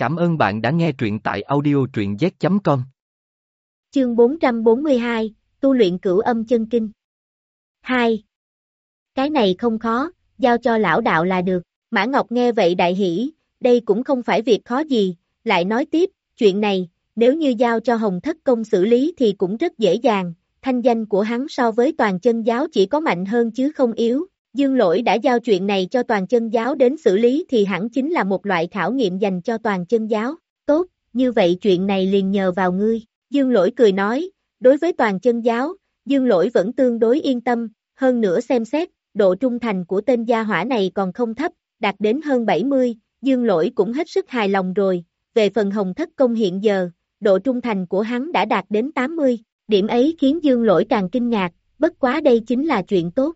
Cảm ơn bạn đã nghe truyện tại audio truyện z.com. Chương 442, Tu luyện cửu âm chân kinh. 2. Cái này không khó, giao cho lão đạo là được. Mã Ngọc nghe vậy đại hỉ, đây cũng không phải việc khó gì, lại nói tiếp, chuyện này, nếu như giao cho Hồng Thất Công xử lý thì cũng rất dễ dàng, thanh danh của hắn so với toàn chân giáo chỉ có mạnh hơn chứ không yếu. Dương lỗi đã giao chuyện này cho toàn chân giáo đến xử lý thì hẳn chính là một loại khảo nghiệm dành cho toàn chân giáo. Tốt, như vậy chuyện này liền nhờ vào ngươi. Dương lỗi cười nói, đối với toàn chân giáo, dương lỗi vẫn tương đối yên tâm, hơn nữa xem xét, độ trung thành của tên gia hỏa này còn không thấp, đạt đến hơn 70, dương lỗi cũng hết sức hài lòng rồi. Về phần hồng thất công hiện giờ, độ trung thành của hắn đã đạt đến 80, điểm ấy khiến dương lỗi càng kinh ngạc, bất quá đây chính là chuyện tốt.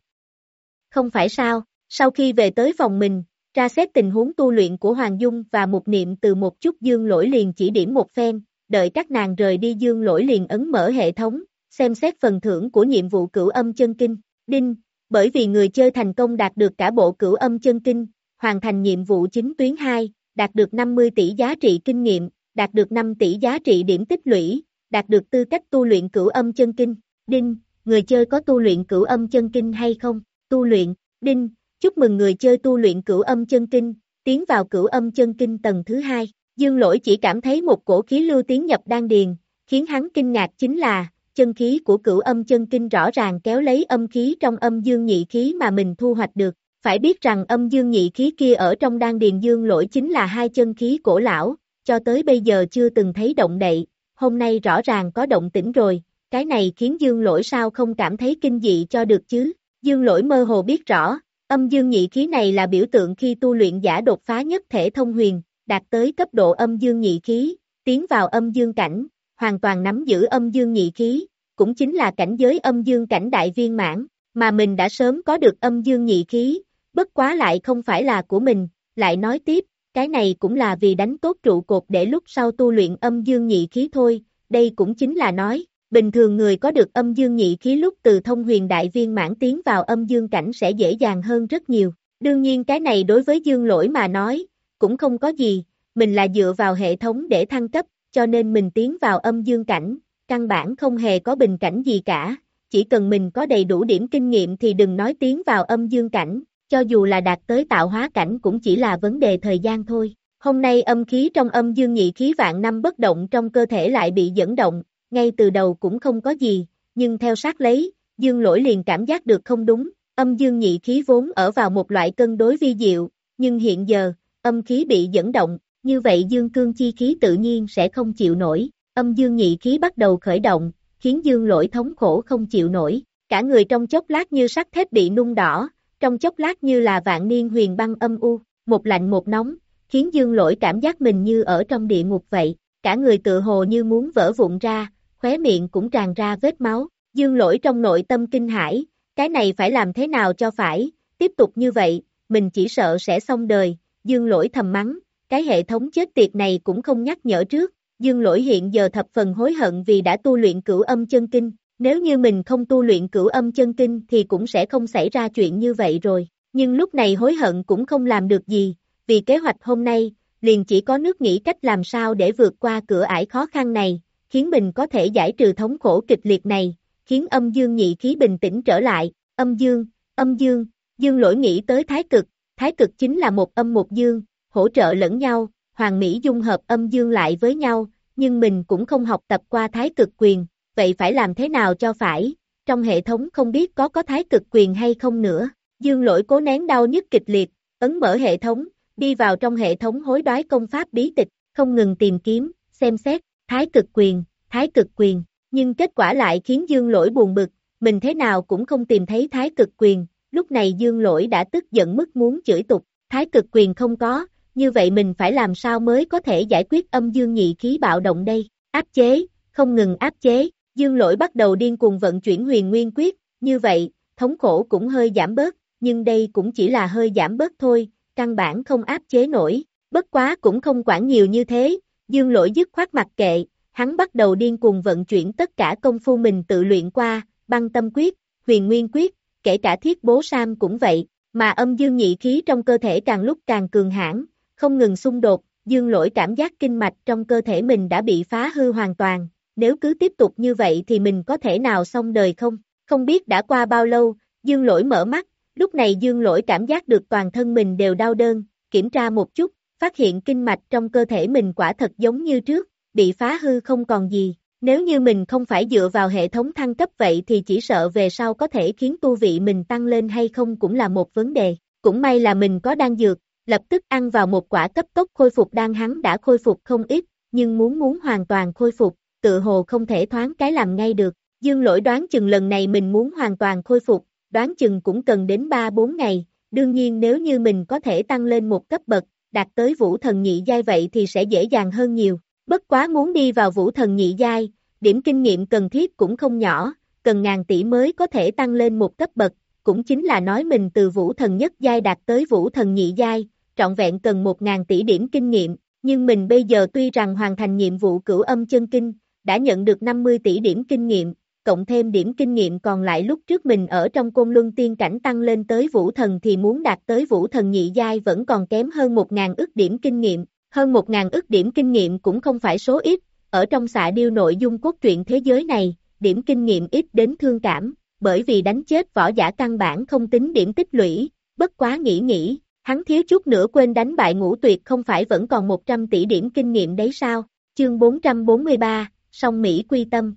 Không phải sao, sau khi về tới phòng mình, tra xét tình huống tu luyện của Hoàng Dung và một niệm từ một chút dương lỗi liền chỉ điểm một phen, đợi các nàng rời đi dương lỗi liền ấn mở hệ thống, xem xét phần thưởng của nhiệm vụ cửu âm chân kinh, đinh, bởi vì người chơi thành công đạt được cả bộ cửu âm chân kinh, hoàn thành nhiệm vụ chính tuyến 2, đạt được 50 tỷ giá trị kinh nghiệm, đạt được 5 tỷ giá trị điểm tích lũy, đạt được tư cách tu luyện cửu âm chân kinh, đinh, người chơi có tu luyện cửu âm chân kinh hay không? Tu luyện, đinh, chúc mừng người chơi tu luyện cửu âm chân kinh, tiến vào cửu âm chân kinh tầng thứ hai. Dương lỗi chỉ cảm thấy một cổ khí lưu tiến nhập đan điền, khiến hắn kinh ngạc chính là, chân khí của cửu âm chân kinh rõ ràng kéo lấy âm khí trong âm dương nhị khí mà mình thu hoạch được. Phải biết rằng âm dương nhị khí kia ở trong đan điền dương lỗi chính là hai chân khí cổ lão, cho tới bây giờ chưa từng thấy động đậy, hôm nay rõ ràng có động tĩnh rồi, cái này khiến dương lỗi sao không cảm thấy kinh dị cho được chứ. Dương lỗi mơ hồ biết rõ, âm dương nhị khí này là biểu tượng khi tu luyện giả đột phá nhất thể thông huyền, đạt tới cấp độ âm dương nhị khí, tiến vào âm dương cảnh, hoàn toàn nắm giữ âm dương nhị khí, cũng chính là cảnh giới âm dương cảnh đại viên mãn, mà mình đã sớm có được âm dương nhị khí, bất quá lại không phải là của mình, lại nói tiếp, cái này cũng là vì đánh tốt trụ cột để lúc sau tu luyện âm dương nhị khí thôi, đây cũng chính là nói, Bình thường người có được âm dương nhị khí lúc từ thông huyền đại viên mãn tiến vào âm dương cảnh sẽ dễ dàng hơn rất nhiều. Đương nhiên cái này đối với dương lỗi mà nói, cũng không có gì, mình là dựa vào hệ thống để thăng cấp, cho nên mình tiến vào âm dương cảnh, căn bản không hề có bình cảnh gì cả, chỉ cần mình có đầy đủ điểm kinh nghiệm thì đừng nói tiến vào âm dương cảnh, cho dù là đạt tới tạo hóa cảnh cũng chỉ là vấn đề thời gian thôi. Hôm nay âm khí trong âm dương nhị khí vạn năm bất động trong cơ thể lại bị dẫn động, ngay từ đầu cũng không có gì, nhưng theo sát lấy, dương lỗi liền cảm giác được không đúng, âm dương nhị khí vốn ở vào một loại cân đối vi diệu, nhưng hiện giờ, âm khí bị dẫn động, như vậy dương cương chi khí tự nhiên sẽ không chịu nổi, âm dương nhị khí bắt đầu khởi động, khiến dương lỗi thống khổ không chịu nổi, cả người trong chốc lát như sắt thép bị nung đỏ, trong chốc lát như là vạn niên huyền băng âm u, một lạnh một nóng, khiến dương lỗi cảm giác mình như ở trong địa ngục vậy, cả người tự hồ như muốn vỡ vụn ra, khóe miệng cũng tràn ra vết máu, dương lỗi trong nội tâm kinh hãi, cái này phải làm thế nào cho phải, tiếp tục như vậy, mình chỉ sợ sẽ xong đời, dương lỗi thầm mắng, cái hệ thống chết tiệt này cũng không nhắc nhở trước, dương lỗi hiện giờ thập phần hối hận vì đã tu luyện cửu âm chân kinh, nếu như mình không tu luyện cửu âm chân kinh thì cũng sẽ không xảy ra chuyện như vậy rồi, nhưng lúc này hối hận cũng không làm được gì, vì kế hoạch hôm nay, liền chỉ có nước nghĩ cách làm sao để vượt qua cửa ải khó khăn này, khiến mình có thể giải trừ thống khổ kịch liệt này, khiến âm dương nhị khí bình tĩnh trở lại, âm dương, âm dương, dương lỗi nghĩ tới thái cực, thái cực chính là một âm một dương, hỗ trợ lẫn nhau, hoàng mỹ dung hợp âm dương lại với nhau, nhưng mình cũng không học tập qua thái cực quyền, vậy phải làm thế nào cho phải, trong hệ thống không biết có có thái cực quyền hay không nữa, dương lỗi cố nén đau nhức kịch liệt, ấn mở hệ thống, đi vào trong hệ thống hối đoái công pháp bí tịch, không ngừng tìm kiếm, xem xét, thái cực quyền, thái cực quyền, nhưng kết quả lại khiến dương lỗi buồn bực, mình thế nào cũng không tìm thấy thái cực quyền, lúc này dương lỗi đã tức giận mức muốn chửi tục, thái cực quyền không có, như vậy mình phải làm sao mới có thể giải quyết âm dương nhị khí bạo động đây, áp chế, không ngừng áp chế, dương lỗi bắt đầu điên cuồng vận chuyển huyền nguyên quyết, như vậy, thống khổ cũng hơi giảm bớt, nhưng đây cũng chỉ là hơi giảm bớt thôi, căn bản không áp chế nổi, bất quá cũng không quản nhiều như thế, dương lỗi dứt khoát mặt kệ, hắn bắt đầu điên cuồng vận chuyển tất cả công phu mình tự luyện qua, băng tâm quyết, huyền nguyên quyết, kể cả thiết bố sam cũng vậy, mà âm dương nhị khí trong cơ thể càng lúc càng cường hãn, không ngừng xung đột, dương lỗi cảm giác kinh mạch trong cơ thể mình đã bị phá hư hoàn toàn, nếu cứ tiếp tục như vậy thì mình có thể nào xong đời không? Không biết đã qua bao lâu, dương lỗi mở mắt, lúc này dương lỗi cảm giác được toàn thân mình đều đau đơn, kiểm tra một chút, phát hiện kinh mạch trong cơ thể mình quả thật giống như trước, bị phá hư không còn gì. Nếu như mình không phải dựa vào hệ thống thăng cấp vậy thì chỉ sợ về sau có thể khiến tu vị mình tăng lên hay không cũng là một vấn đề. Cũng may là mình có đan dược, lập tức ăn vào một quả cấp tốc khôi phục đan hắn đã khôi phục không ít, nhưng muốn muốn hoàn toàn khôi phục, tự hồ không thể thoáng cái làm ngay được. Dương lỗi đoán chừng lần này mình muốn hoàn toàn khôi phục, đoán chừng cũng cần đến 3-4 ngày, đương nhiên nếu như mình có thể tăng lên một cấp bậc, đạt tới vũ thần nhị giai vậy thì sẽ dễ dàng hơn nhiều. Bất quá muốn đi vào vũ thần nhị giai, điểm kinh nghiệm cần thiết cũng không nhỏ, cần ngàn tỷ mới có thể tăng lên một cấp bậc, cũng chính là nói mình từ vũ thần nhất giai đạt tới vũ thần nhị giai, trọn vẹn cần một ngàn tỷ điểm kinh nghiệm, nhưng mình bây giờ tuy rằng hoàn thành nhiệm vụ cửu âm chân kinh, đã nhận được 50 tỷ điểm kinh nghiệm, cộng thêm điểm kinh nghiệm còn lại lúc trước mình ở trong côn luân tiên cảnh tăng lên tới vũ thần thì muốn đạt tới vũ thần nhị giai vẫn còn kém hơn 1.000 ức điểm kinh nghiệm, hơn 1.000 ức điểm kinh nghiệm cũng không phải số ít, ở trong xạ điêu nội dung cốt truyện thế giới này, điểm kinh nghiệm ít đến thương cảm, bởi vì đánh chết võ giả căn bản không tính điểm tích lũy, bất quá nghĩ nghĩ, hắn thiếu chút nữa quên đánh bại ngũ tuyệt không phải vẫn còn 100 tỷ điểm kinh nghiệm đấy sao, chương 443, song Mỹ quy tâm.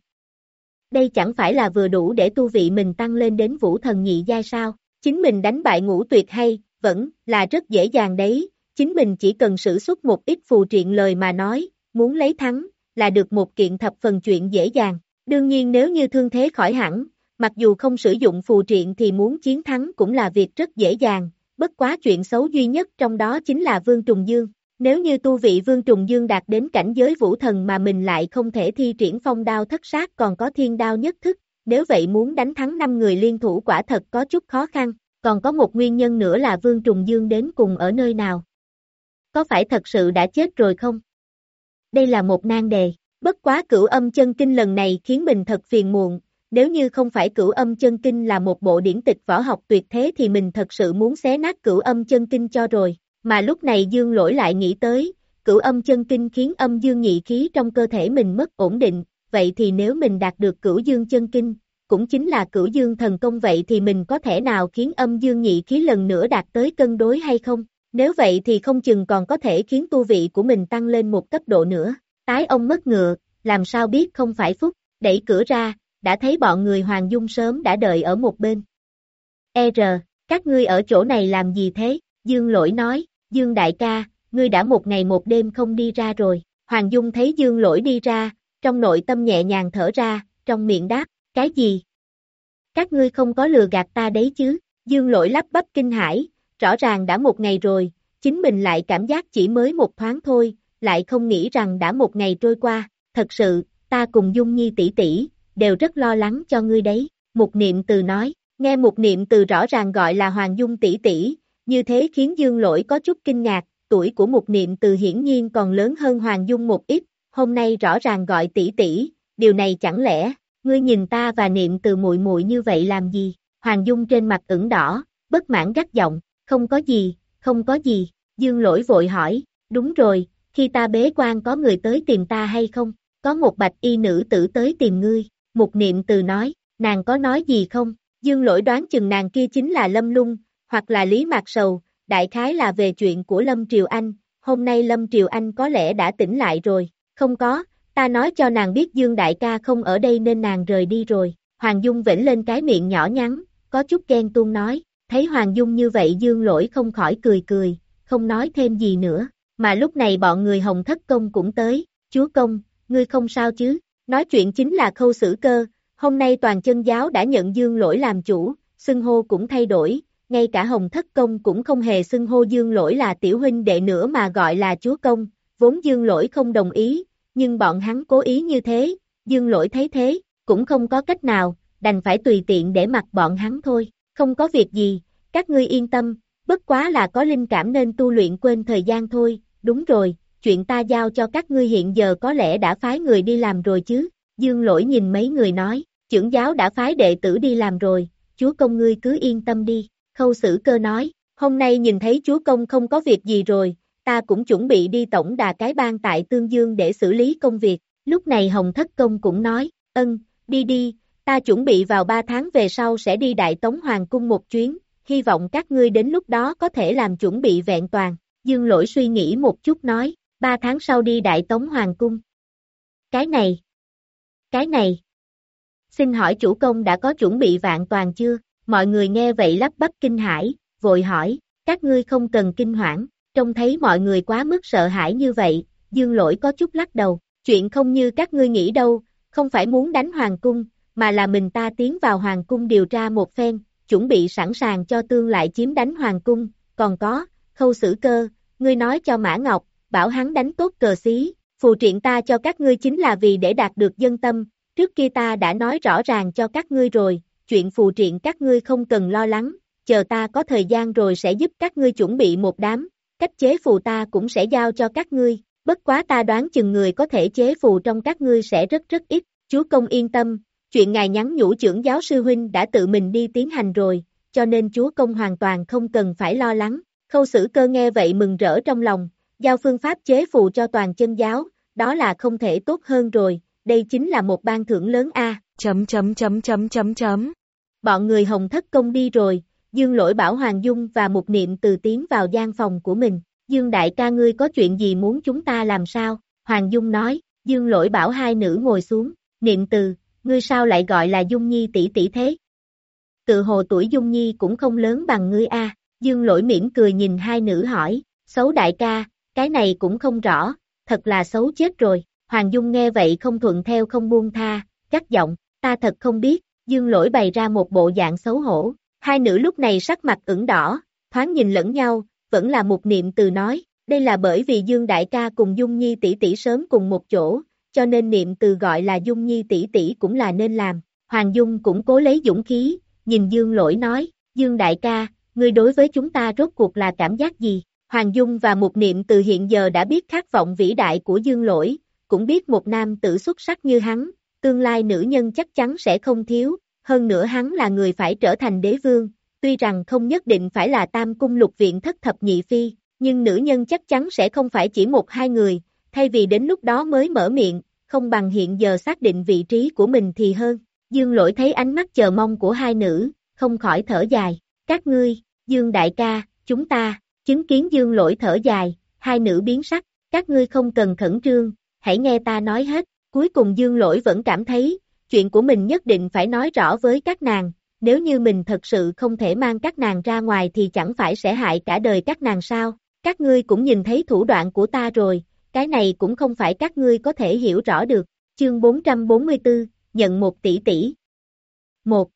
Đây chẳng phải là vừa đủ để tu vị mình tăng lên đến vũ thần nhị giai sao, chính mình đánh bại ngũ tuyệt hay, vẫn, là rất dễ dàng đấy, chính mình chỉ cần sử xuất một ít phù triện lời mà nói, muốn lấy thắng, là được một kiện thập phần chuyện dễ dàng. Đương nhiên nếu như thương thế khỏi hẳn, mặc dù không sử dụng phù triện thì muốn chiến thắng cũng là việc rất dễ dàng, bất quá chuyện xấu duy nhất trong đó chính là Vương Trùng Dương. Nếu như tu vị Vương Trùng Dương đạt đến cảnh giới vũ thần mà mình lại không thể thi triển phong đao thất sát còn có thiên đao nhất thức, nếu vậy muốn đánh thắng 5 người liên thủ quả thật có chút khó khăn, còn có một nguyên nhân nữa là Vương Trùng Dương đến cùng ở nơi nào. Có phải thật sự đã chết rồi không? Đây là một nan đề, bất quá cửu âm chân kinh lần này khiến mình thật phiền muộn, nếu như không phải cửu âm chân kinh là một bộ điển tịch võ học tuyệt thế thì mình thật sự muốn xé nát cửu âm chân kinh cho rồi, mà lúc này dương lỗi lại nghĩ tới, cửu âm chân kinh khiến âm dương nhị khí trong cơ thể mình mất ổn định, vậy thì nếu mình đạt được cửu dương chân kinh, cũng chính là cửu dương thần công vậy thì mình có thể nào khiến âm dương nhị khí lần nữa đạt tới cân đối hay không? Nếu vậy thì không chừng còn có thể khiến tu vị của mình tăng lên một cấp độ nữa. Tái ông mất ngựa, làm sao biết không phải phúc, đẩy cửa ra, đã thấy bọn người Hoàng Dung sớm đã đợi ở một bên. E R, các ngươi ở chỗ này làm gì thế? Dương lỗi nói, Dương đại ca, ngươi đã một ngày một đêm không đi ra rồi. Hoàng Dung thấy Dương lỗi đi ra, trong nội tâm nhẹ nhàng thở ra, trong miệng đáp, cái gì? Các ngươi không có lừa gạt ta đấy chứ? Dương lỗi lắp bắp kinh hãi, rõ ràng đã một ngày rồi, chính mình lại cảm giác chỉ mới một thoáng thôi, lại không nghĩ rằng đã một ngày trôi qua, thật sự, ta cùng Dung Nhi tỷ tỷ, đều rất lo lắng cho ngươi đấy, một niệm từ nói, nghe một niệm từ rõ ràng gọi là Hoàng Dung tỷ tỷ, như thế khiến Dương Lỗi có chút kinh ngạc, tuổi của một niệm từ hiển nhiên còn lớn hơn Hoàng Dung một ít, hôm nay rõ ràng gọi tỷ tỷ, điều này chẳng lẽ, ngươi nhìn ta và niệm từ muội muội như vậy làm gì? Hoàng Dung trên mặt ửng đỏ, bất mãn gắt giọng, không có gì, không có gì, Dương Lỗi vội hỏi, đúng rồi, khi ta bế quan có người tới tìm ta hay không? Có một bạch y nữ tử tới tìm ngươi, một niệm từ nói, nàng có nói gì không? Dương Lỗi đoán chừng nàng kia chính là Lâm Lung, hoặc là Lý Mạc Sầu, đại khái là về chuyện của Lâm Triều Anh, hôm nay Lâm Triều Anh có lẽ đã tỉnh lại rồi, không có, ta nói cho nàng biết Dương Đại ca không ở đây nên nàng rời đi rồi, Hoàng Dung vĩnh lên cái miệng nhỏ nhắn, có chút ghen tuông nói, thấy Hoàng Dung như vậy Dương lỗi không khỏi cười cười, không nói thêm gì nữa, mà lúc này bọn người Hồng Thất Công cũng tới, chúa công, ngươi không sao chứ, nói chuyện chính là khâu xử cơ, hôm nay toàn chân giáo đã nhận Dương lỗi làm chủ, xưng hô cũng thay đổi, ngay cả Hồng Thất Công cũng không hề xưng hô Dương Lỗi là tiểu huynh đệ nữa mà gọi là chúa công, vốn Dương Lỗi không đồng ý, nhưng bọn hắn cố ý như thế, Dương Lỗi thấy thế, cũng không có cách nào, đành phải tùy tiện để mặc bọn hắn thôi, không có việc gì, các ngươi yên tâm, bất quá là có linh cảm nên tu luyện quên thời gian thôi, đúng rồi, chuyện ta giao cho các ngươi hiện giờ có lẽ đã phái người đi làm rồi chứ, Dương Lỗi nhìn mấy người nói, trưởng giáo đã phái đệ tử đi làm rồi, chúa công ngươi cứ yên tâm đi. Khâu sử cơ nói, hôm nay nhìn thấy chúa công không có việc gì rồi, ta cũng chuẩn bị đi tổng đà cái bang tại Tương Dương để xử lý công việc, lúc này Hồng Thất Công cũng nói, ân, đi đi, ta chuẩn bị vào ba tháng về sau sẽ đi Đại Tống Hoàng Cung một chuyến, hy vọng các ngươi đến lúc đó có thể làm chuẩn bị vẹn toàn, Dương lỗi suy nghĩ một chút nói, ba tháng sau đi Đại Tống Hoàng Cung. Cái này, cái này, xin hỏi chủ công đã có chuẩn bị vạn toàn chưa, mọi người nghe vậy lắp bắp kinh hãi, vội hỏi, các ngươi không cần kinh hoảng, trông thấy mọi người quá mức sợ hãi như vậy, dương lỗi có chút lắc đầu, chuyện không như các ngươi nghĩ đâu, không phải muốn đánh hoàng cung, mà là mình ta tiến vào hoàng cung điều tra một phen, chuẩn bị sẵn sàng cho tương lại chiếm đánh hoàng cung, còn có, khâu xử cơ, ngươi nói cho Mã Ngọc, bảo hắn đánh tốt cờ xí, phù triện ta cho các ngươi chính là vì để đạt được dân tâm, trước kia ta đã nói rõ ràng cho các ngươi rồi, chuyện phù triện các ngươi không cần lo lắng, chờ ta có thời gian rồi sẽ giúp các ngươi chuẩn bị một đám, cách chế phù ta cũng sẽ giao cho các ngươi, bất quá ta đoán chừng người có thể chế phù trong các ngươi sẽ rất rất ít, chúa công yên tâm, chuyện ngài nhắn nhủ trưởng giáo sư huynh đã tự mình đi tiến hành rồi, cho nên chúa công hoàn toàn không cần phải lo lắng, khâu xử cơ nghe vậy mừng rỡ trong lòng, giao phương pháp chế phù cho toàn chân giáo, đó là không thể tốt hơn rồi, đây chính là một ban thưởng lớn a. Chấm chấm chấm chấm chấm chấm. Bọn người hồng thất công đi rồi, Dương lỗi bảo Hoàng Dung và một niệm từ tiến vào gian phòng của mình. Dương đại ca ngươi có chuyện gì muốn chúng ta làm sao? Hoàng Dung nói, Dương lỗi bảo hai nữ ngồi xuống, niệm từ, ngươi sao lại gọi là Dung Nhi tỷ tỷ thế? Tự hồ tuổi Dung Nhi cũng không lớn bằng ngươi a. Dương lỗi mỉm cười nhìn hai nữ hỏi, xấu đại ca, cái này cũng không rõ, thật là xấu chết rồi. Hoàng Dung nghe vậy không thuận theo không buông tha, cắt giọng, ta thật không biết, Dương lỗi bày ra một bộ dạng xấu hổ, Hai nữ lúc này sắc mặt ửng đỏ, thoáng nhìn lẫn nhau, vẫn là một niệm từ nói, đây là bởi vì Dương Đại ca cùng Dung Nhi tỷ tỷ sớm cùng một chỗ, cho nên niệm từ gọi là Dung Nhi tỷ tỷ cũng là nên làm. Hoàng Dung cũng cố lấy dũng khí, nhìn Dương Lỗi nói, Dương Đại ca, ngươi đối với chúng ta rốt cuộc là cảm giác gì? Hoàng Dung và một niệm từ hiện giờ đã biết khát vọng vĩ đại của Dương Lỗi, cũng biết một nam tử xuất sắc như hắn, tương lai nữ nhân chắc chắn sẽ không thiếu, hơn nữa hắn là người phải trở thành đế vương, tuy rằng không nhất định phải là tam cung lục viện thất thập nhị phi, nhưng nữ nhân chắc chắn sẽ không phải chỉ một hai người, thay vì đến lúc đó mới mở miệng, không bằng hiện giờ xác định vị trí của mình thì hơn. Dương lỗi thấy ánh mắt chờ mong của hai nữ, không khỏi thở dài, các ngươi, Dương đại ca, chúng ta, chứng kiến Dương lỗi thở dài, hai nữ biến sắc, các ngươi không cần khẩn trương, hãy nghe ta nói hết, cuối cùng Dương lỗi vẫn cảm thấy, chuyện của mình nhất định phải nói rõ với các nàng, nếu như mình thật sự không thể mang các nàng ra ngoài thì chẳng phải sẽ hại cả đời các nàng sao, các ngươi cũng nhìn thấy thủ đoạn của ta rồi, cái này cũng không phải các ngươi có thể hiểu rõ được, chương 444, nhận một tỷ tỷ. Một.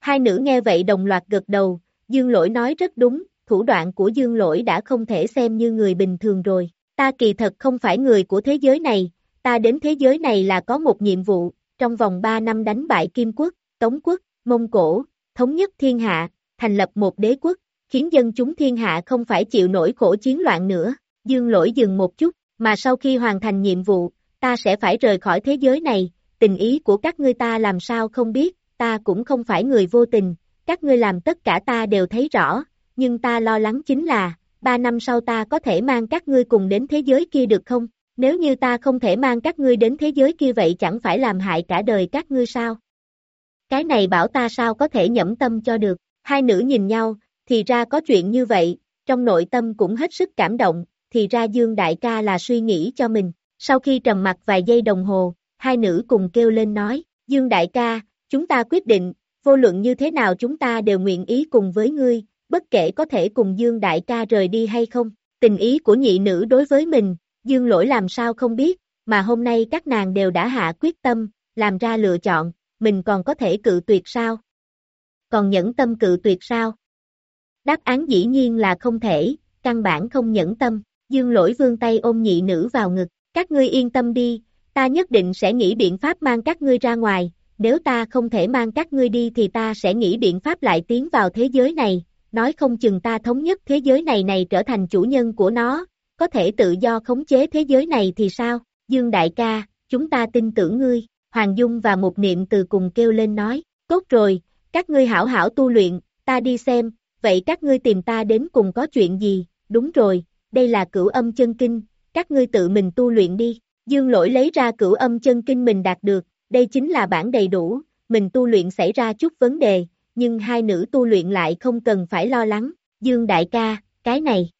Hai nữ nghe vậy đồng loạt gật đầu, Dương Lỗi nói rất đúng, thủ đoạn của Dương Lỗi đã không thể xem như người bình thường rồi, ta kỳ thật không phải người của thế giới này, ta đến thế giới này là có một nhiệm vụ, trong vòng 3 năm đánh bại Kim quốc, Tống quốc, Mông Cổ, thống nhất thiên hạ, thành lập một đế quốc, khiến dân chúng thiên hạ không phải chịu nổi khổ chiến loạn nữa, dương lỗi dừng một chút, mà sau khi hoàn thành nhiệm vụ, ta sẽ phải rời khỏi thế giới này, tình ý của các ngươi ta làm sao không biết, ta cũng không phải người vô tình, các ngươi làm tất cả ta đều thấy rõ, nhưng ta lo lắng chính là, ba năm sau ta có thể mang các ngươi cùng đến thế giới kia được không? Nếu như ta không thể mang các ngươi đến thế giới kia vậy chẳng phải làm hại cả đời các ngươi sao? Cái này bảo ta sao có thể nhẫm tâm cho được, hai nữ nhìn nhau, thì ra có chuyện như vậy, trong nội tâm cũng hết sức cảm động, thì ra Dương Đại ca là suy nghĩ cho mình. Sau khi trầm mặt vài giây đồng hồ, hai nữ cùng kêu lên nói, Dương Đại ca, chúng ta quyết định, vô luận như thế nào chúng ta đều nguyện ý cùng với ngươi, bất kể có thể cùng Dương Đại ca rời đi hay không. Tình ý của nhị nữ đối với mình, Dương lỗi làm sao không biết, mà hôm nay các nàng đều đã hạ quyết tâm, làm ra lựa chọn, mình còn có thể cự tuyệt sao? Còn nhẫn tâm cự tuyệt sao? Đáp án dĩ nhiên là không thể, căn bản không nhẫn tâm, dương lỗi vương tay ôm nhị nữ vào ngực, các ngươi yên tâm đi, ta nhất định sẽ nghĩ biện pháp mang các ngươi ra ngoài, nếu ta không thể mang các ngươi đi thì ta sẽ nghĩ biện pháp lại tiến vào thế giới này, nói không chừng ta thống nhất thế giới này này trở thành chủ nhân của nó, có thể tự do khống chế thế giới này thì sao? Dương đại ca, chúng ta tin tưởng ngươi, Hoàng Dung và một niệm từ cùng kêu lên nói, tốt rồi, các ngươi hảo hảo tu luyện, ta đi xem, vậy các ngươi tìm ta đến cùng có chuyện gì, đúng rồi, đây là cửu âm chân kinh, các ngươi tự mình tu luyện đi. Dương lỗi lấy ra cửu âm chân kinh mình đạt được, đây chính là bản đầy đủ, mình tu luyện xảy ra chút vấn đề, nhưng hai nữ tu luyện lại không cần phải lo lắng. Dương đại ca, cái này.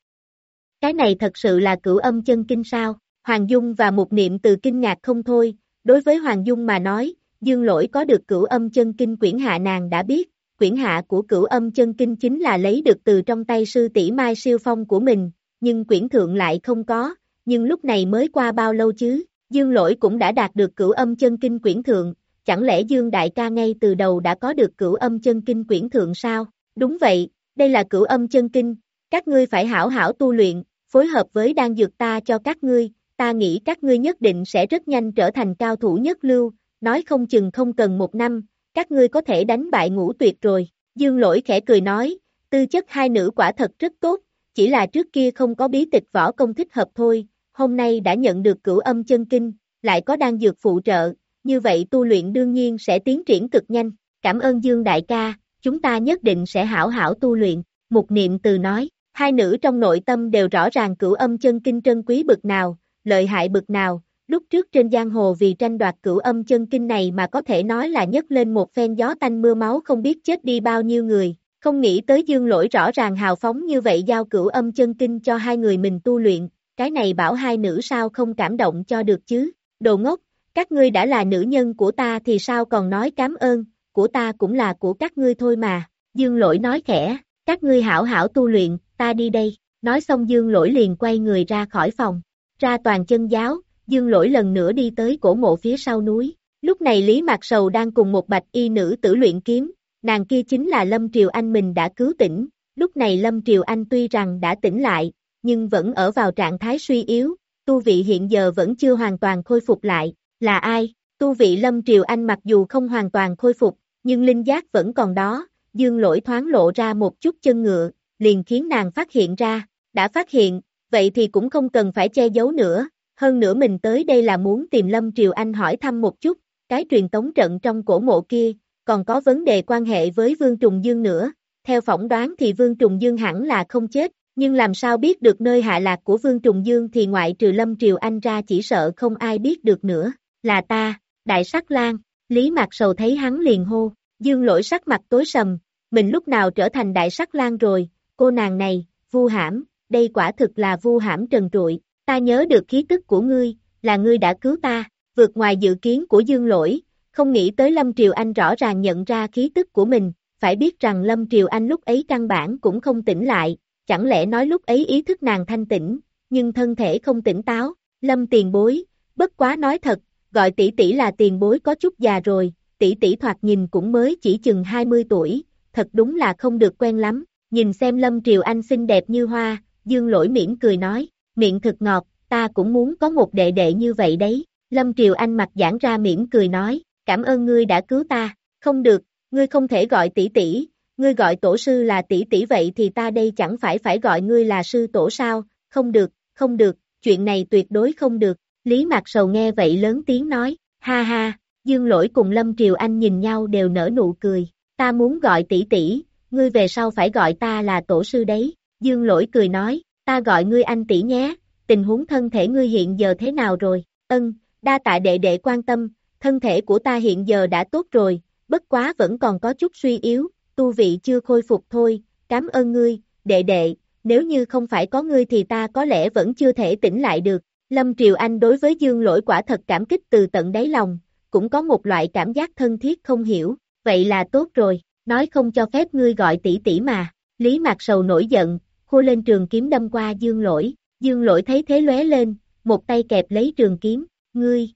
Cái này thật sự là cửu âm chân kinh sao? Hoàng Dung và một niệm từ kinh ngạc không thôi, đối với Hoàng Dung mà nói, Dương lỗi có được cửu âm chân kinh quyển hạ nàng đã biết, quyển hạ của cửu âm chân kinh chính là lấy được từ trong tay sư tỷ Mai Siêu Phong của mình, nhưng quyển thượng lại không có, nhưng lúc này mới qua bao lâu chứ, Dương lỗi cũng đã đạt được cửu âm chân kinh quyển thượng, chẳng lẽ Dương đại ca ngay từ đầu đã có được cửu âm chân kinh quyển thượng sao? Đúng vậy, đây là cửu âm chân kinh, các ngươi phải hảo hảo tu luyện, phối hợp với đan dược ta cho các ngươi, ta nghĩ các ngươi nhất định sẽ rất nhanh trở thành cao thủ nhất lưu, nói không chừng không cần một năm, các ngươi có thể đánh bại ngũ tuyệt rồi. Dương lỗi khẽ cười nói, tư chất hai nữ quả thật rất tốt, chỉ là trước kia không có bí tịch võ công thích hợp thôi, hôm nay đã nhận được cửu âm chân kinh, lại có đan dược phụ trợ, như vậy tu luyện đương nhiên sẽ tiến triển cực nhanh. Cảm ơn Dương đại ca, chúng ta nhất định sẽ hảo hảo tu luyện. một niệm từ nói, hai nữ trong nội tâm đều rõ ràng cửu âm chân kinh trân quý bực nào, lợi hại bực nào, lúc trước trên giang hồ vì tranh đoạt cửu âm chân kinh này mà có thể nói là nhấc lên một phen gió tanh mưa máu không biết chết đi bao nhiêu người, không nghĩ tới dương lỗi rõ ràng hào phóng như vậy giao cửu âm chân kinh cho hai người mình tu luyện, cái này bảo hai nữ sao không cảm động cho được chứ, đồ ngốc, các ngươi đã là nữ nhân của ta thì sao còn nói cảm ơn, của ta cũng là của các ngươi thôi mà, dương lỗi nói khẽ, các ngươi hảo hảo tu luyện, ta đi đây, nói xong dương lỗi liền quay người ra khỏi phòng, ra toàn chân giáo, dương lỗi lần nữa đi tới cổ mộ phía sau núi, lúc này Lý Mạc Sầu đang cùng một bạch y nữ tử luyện kiếm, nàng kia chính là Lâm Triều Anh mình đã cứu tỉnh, lúc này Lâm Triều Anh tuy rằng đã tỉnh lại, nhưng vẫn ở vào trạng thái suy yếu, tu vị hiện giờ vẫn chưa hoàn toàn khôi phục lại, là ai? Tu vị Lâm Triều Anh mặc dù không hoàn toàn khôi phục, nhưng linh giác vẫn còn đó, dương lỗi thoáng lộ ra một chút chân ngựa, liền khiến nàng phát hiện ra, đã phát hiện, vậy thì cũng không cần phải che giấu nữa, hơn nữa mình tới đây là muốn tìm Lâm Triều Anh hỏi thăm một chút, cái truyền tống trận trong cổ mộ kia, còn có vấn đề quan hệ với Vương Trùng Dương nữa, theo phỏng đoán thì Vương Trùng Dương hẳn là không chết, nhưng làm sao biết được nơi hạ lạc của Vương Trùng Dương thì ngoại trừ Lâm Triều Anh ra chỉ sợ không ai biết được nữa, là ta, Đại Sắc Lan, Lý Mạc Sầu thấy hắn liền hô, Dương lỗi sắc mặt tối sầm, mình lúc nào trở thành Đại Sắc Lan rồi, cô nàng này, vu hãm, đây quả thực là vu hãm trần trụi, ta nhớ được khí tức của ngươi, là ngươi đã cứu ta, vượt ngoài dự kiến của dương lỗi, không nghĩ tới Lâm Triều Anh rõ ràng nhận ra khí tức của mình, phải biết rằng Lâm Triều Anh lúc ấy căn bản cũng không tỉnh lại, chẳng lẽ nói lúc ấy ý thức nàng thanh tỉnh, nhưng thân thể không tỉnh táo, Lâm tiền bối, bất quá nói thật, gọi tỷ tỷ là tiền bối có chút già rồi, tỷ tỷ thoạt nhìn cũng mới chỉ chừng 20 tuổi, thật đúng là không được quen lắm, nhìn xem Lâm Triều Anh xinh đẹp như hoa, dương lỗi mỉm cười nói, miệng thật ngọt, ta cũng muốn có một đệ đệ như vậy đấy. Lâm Triều Anh mặt giãn ra mỉm cười nói, cảm ơn ngươi đã cứu ta, không được, ngươi không thể gọi tỷ tỷ, ngươi gọi tổ sư là tỷ tỷ vậy thì ta đây chẳng phải phải gọi ngươi là sư tổ sao, không được, không được, chuyện này tuyệt đối không được. Lý Mạc Sầu nghe vậy lớn tiếng nói, ha ha, Dương Lỗi cùng Lâm Triều Anh nhìn nhau đều nở nụ cười, ta muốn gọi tỷ tỷ, ngươi về sau phải gọi ta là tổ sư đấy. Dương Lỗi cười nói, ta gọi ngươi anh tỷ nhé, tình huống thân thể ngươi hiện giờ thế nào rồi, ân, đa tạ đệ đệ quan tâm, thân thể của ta hiện giờ đã tốt rồi, bất quá vẫn còn có chút suy yếu, tu vị chưa khôi phục thôi, cảm ơn ngươi, đệ đệ, nếu như không phải có ngươi thì ta có lẽ vẫn chưa thể tỉnh lại được. Lâm Triều Anh đối với Dương Lỗi quả thật cảm kích từ tận đáy lòng, cũng có một loại cảm giác thân thiết không hiểu, vậy là tốt rồi, nói không cho phép ngươi gọi tỷ tỷ mà. Lý Mạc Sầu nổi giận, khô lên trường kiếm đâm qua dương lỗi, dương lỗi thấy thế lóe lên, một tay kẹp lấy trường kiếm, ngươi,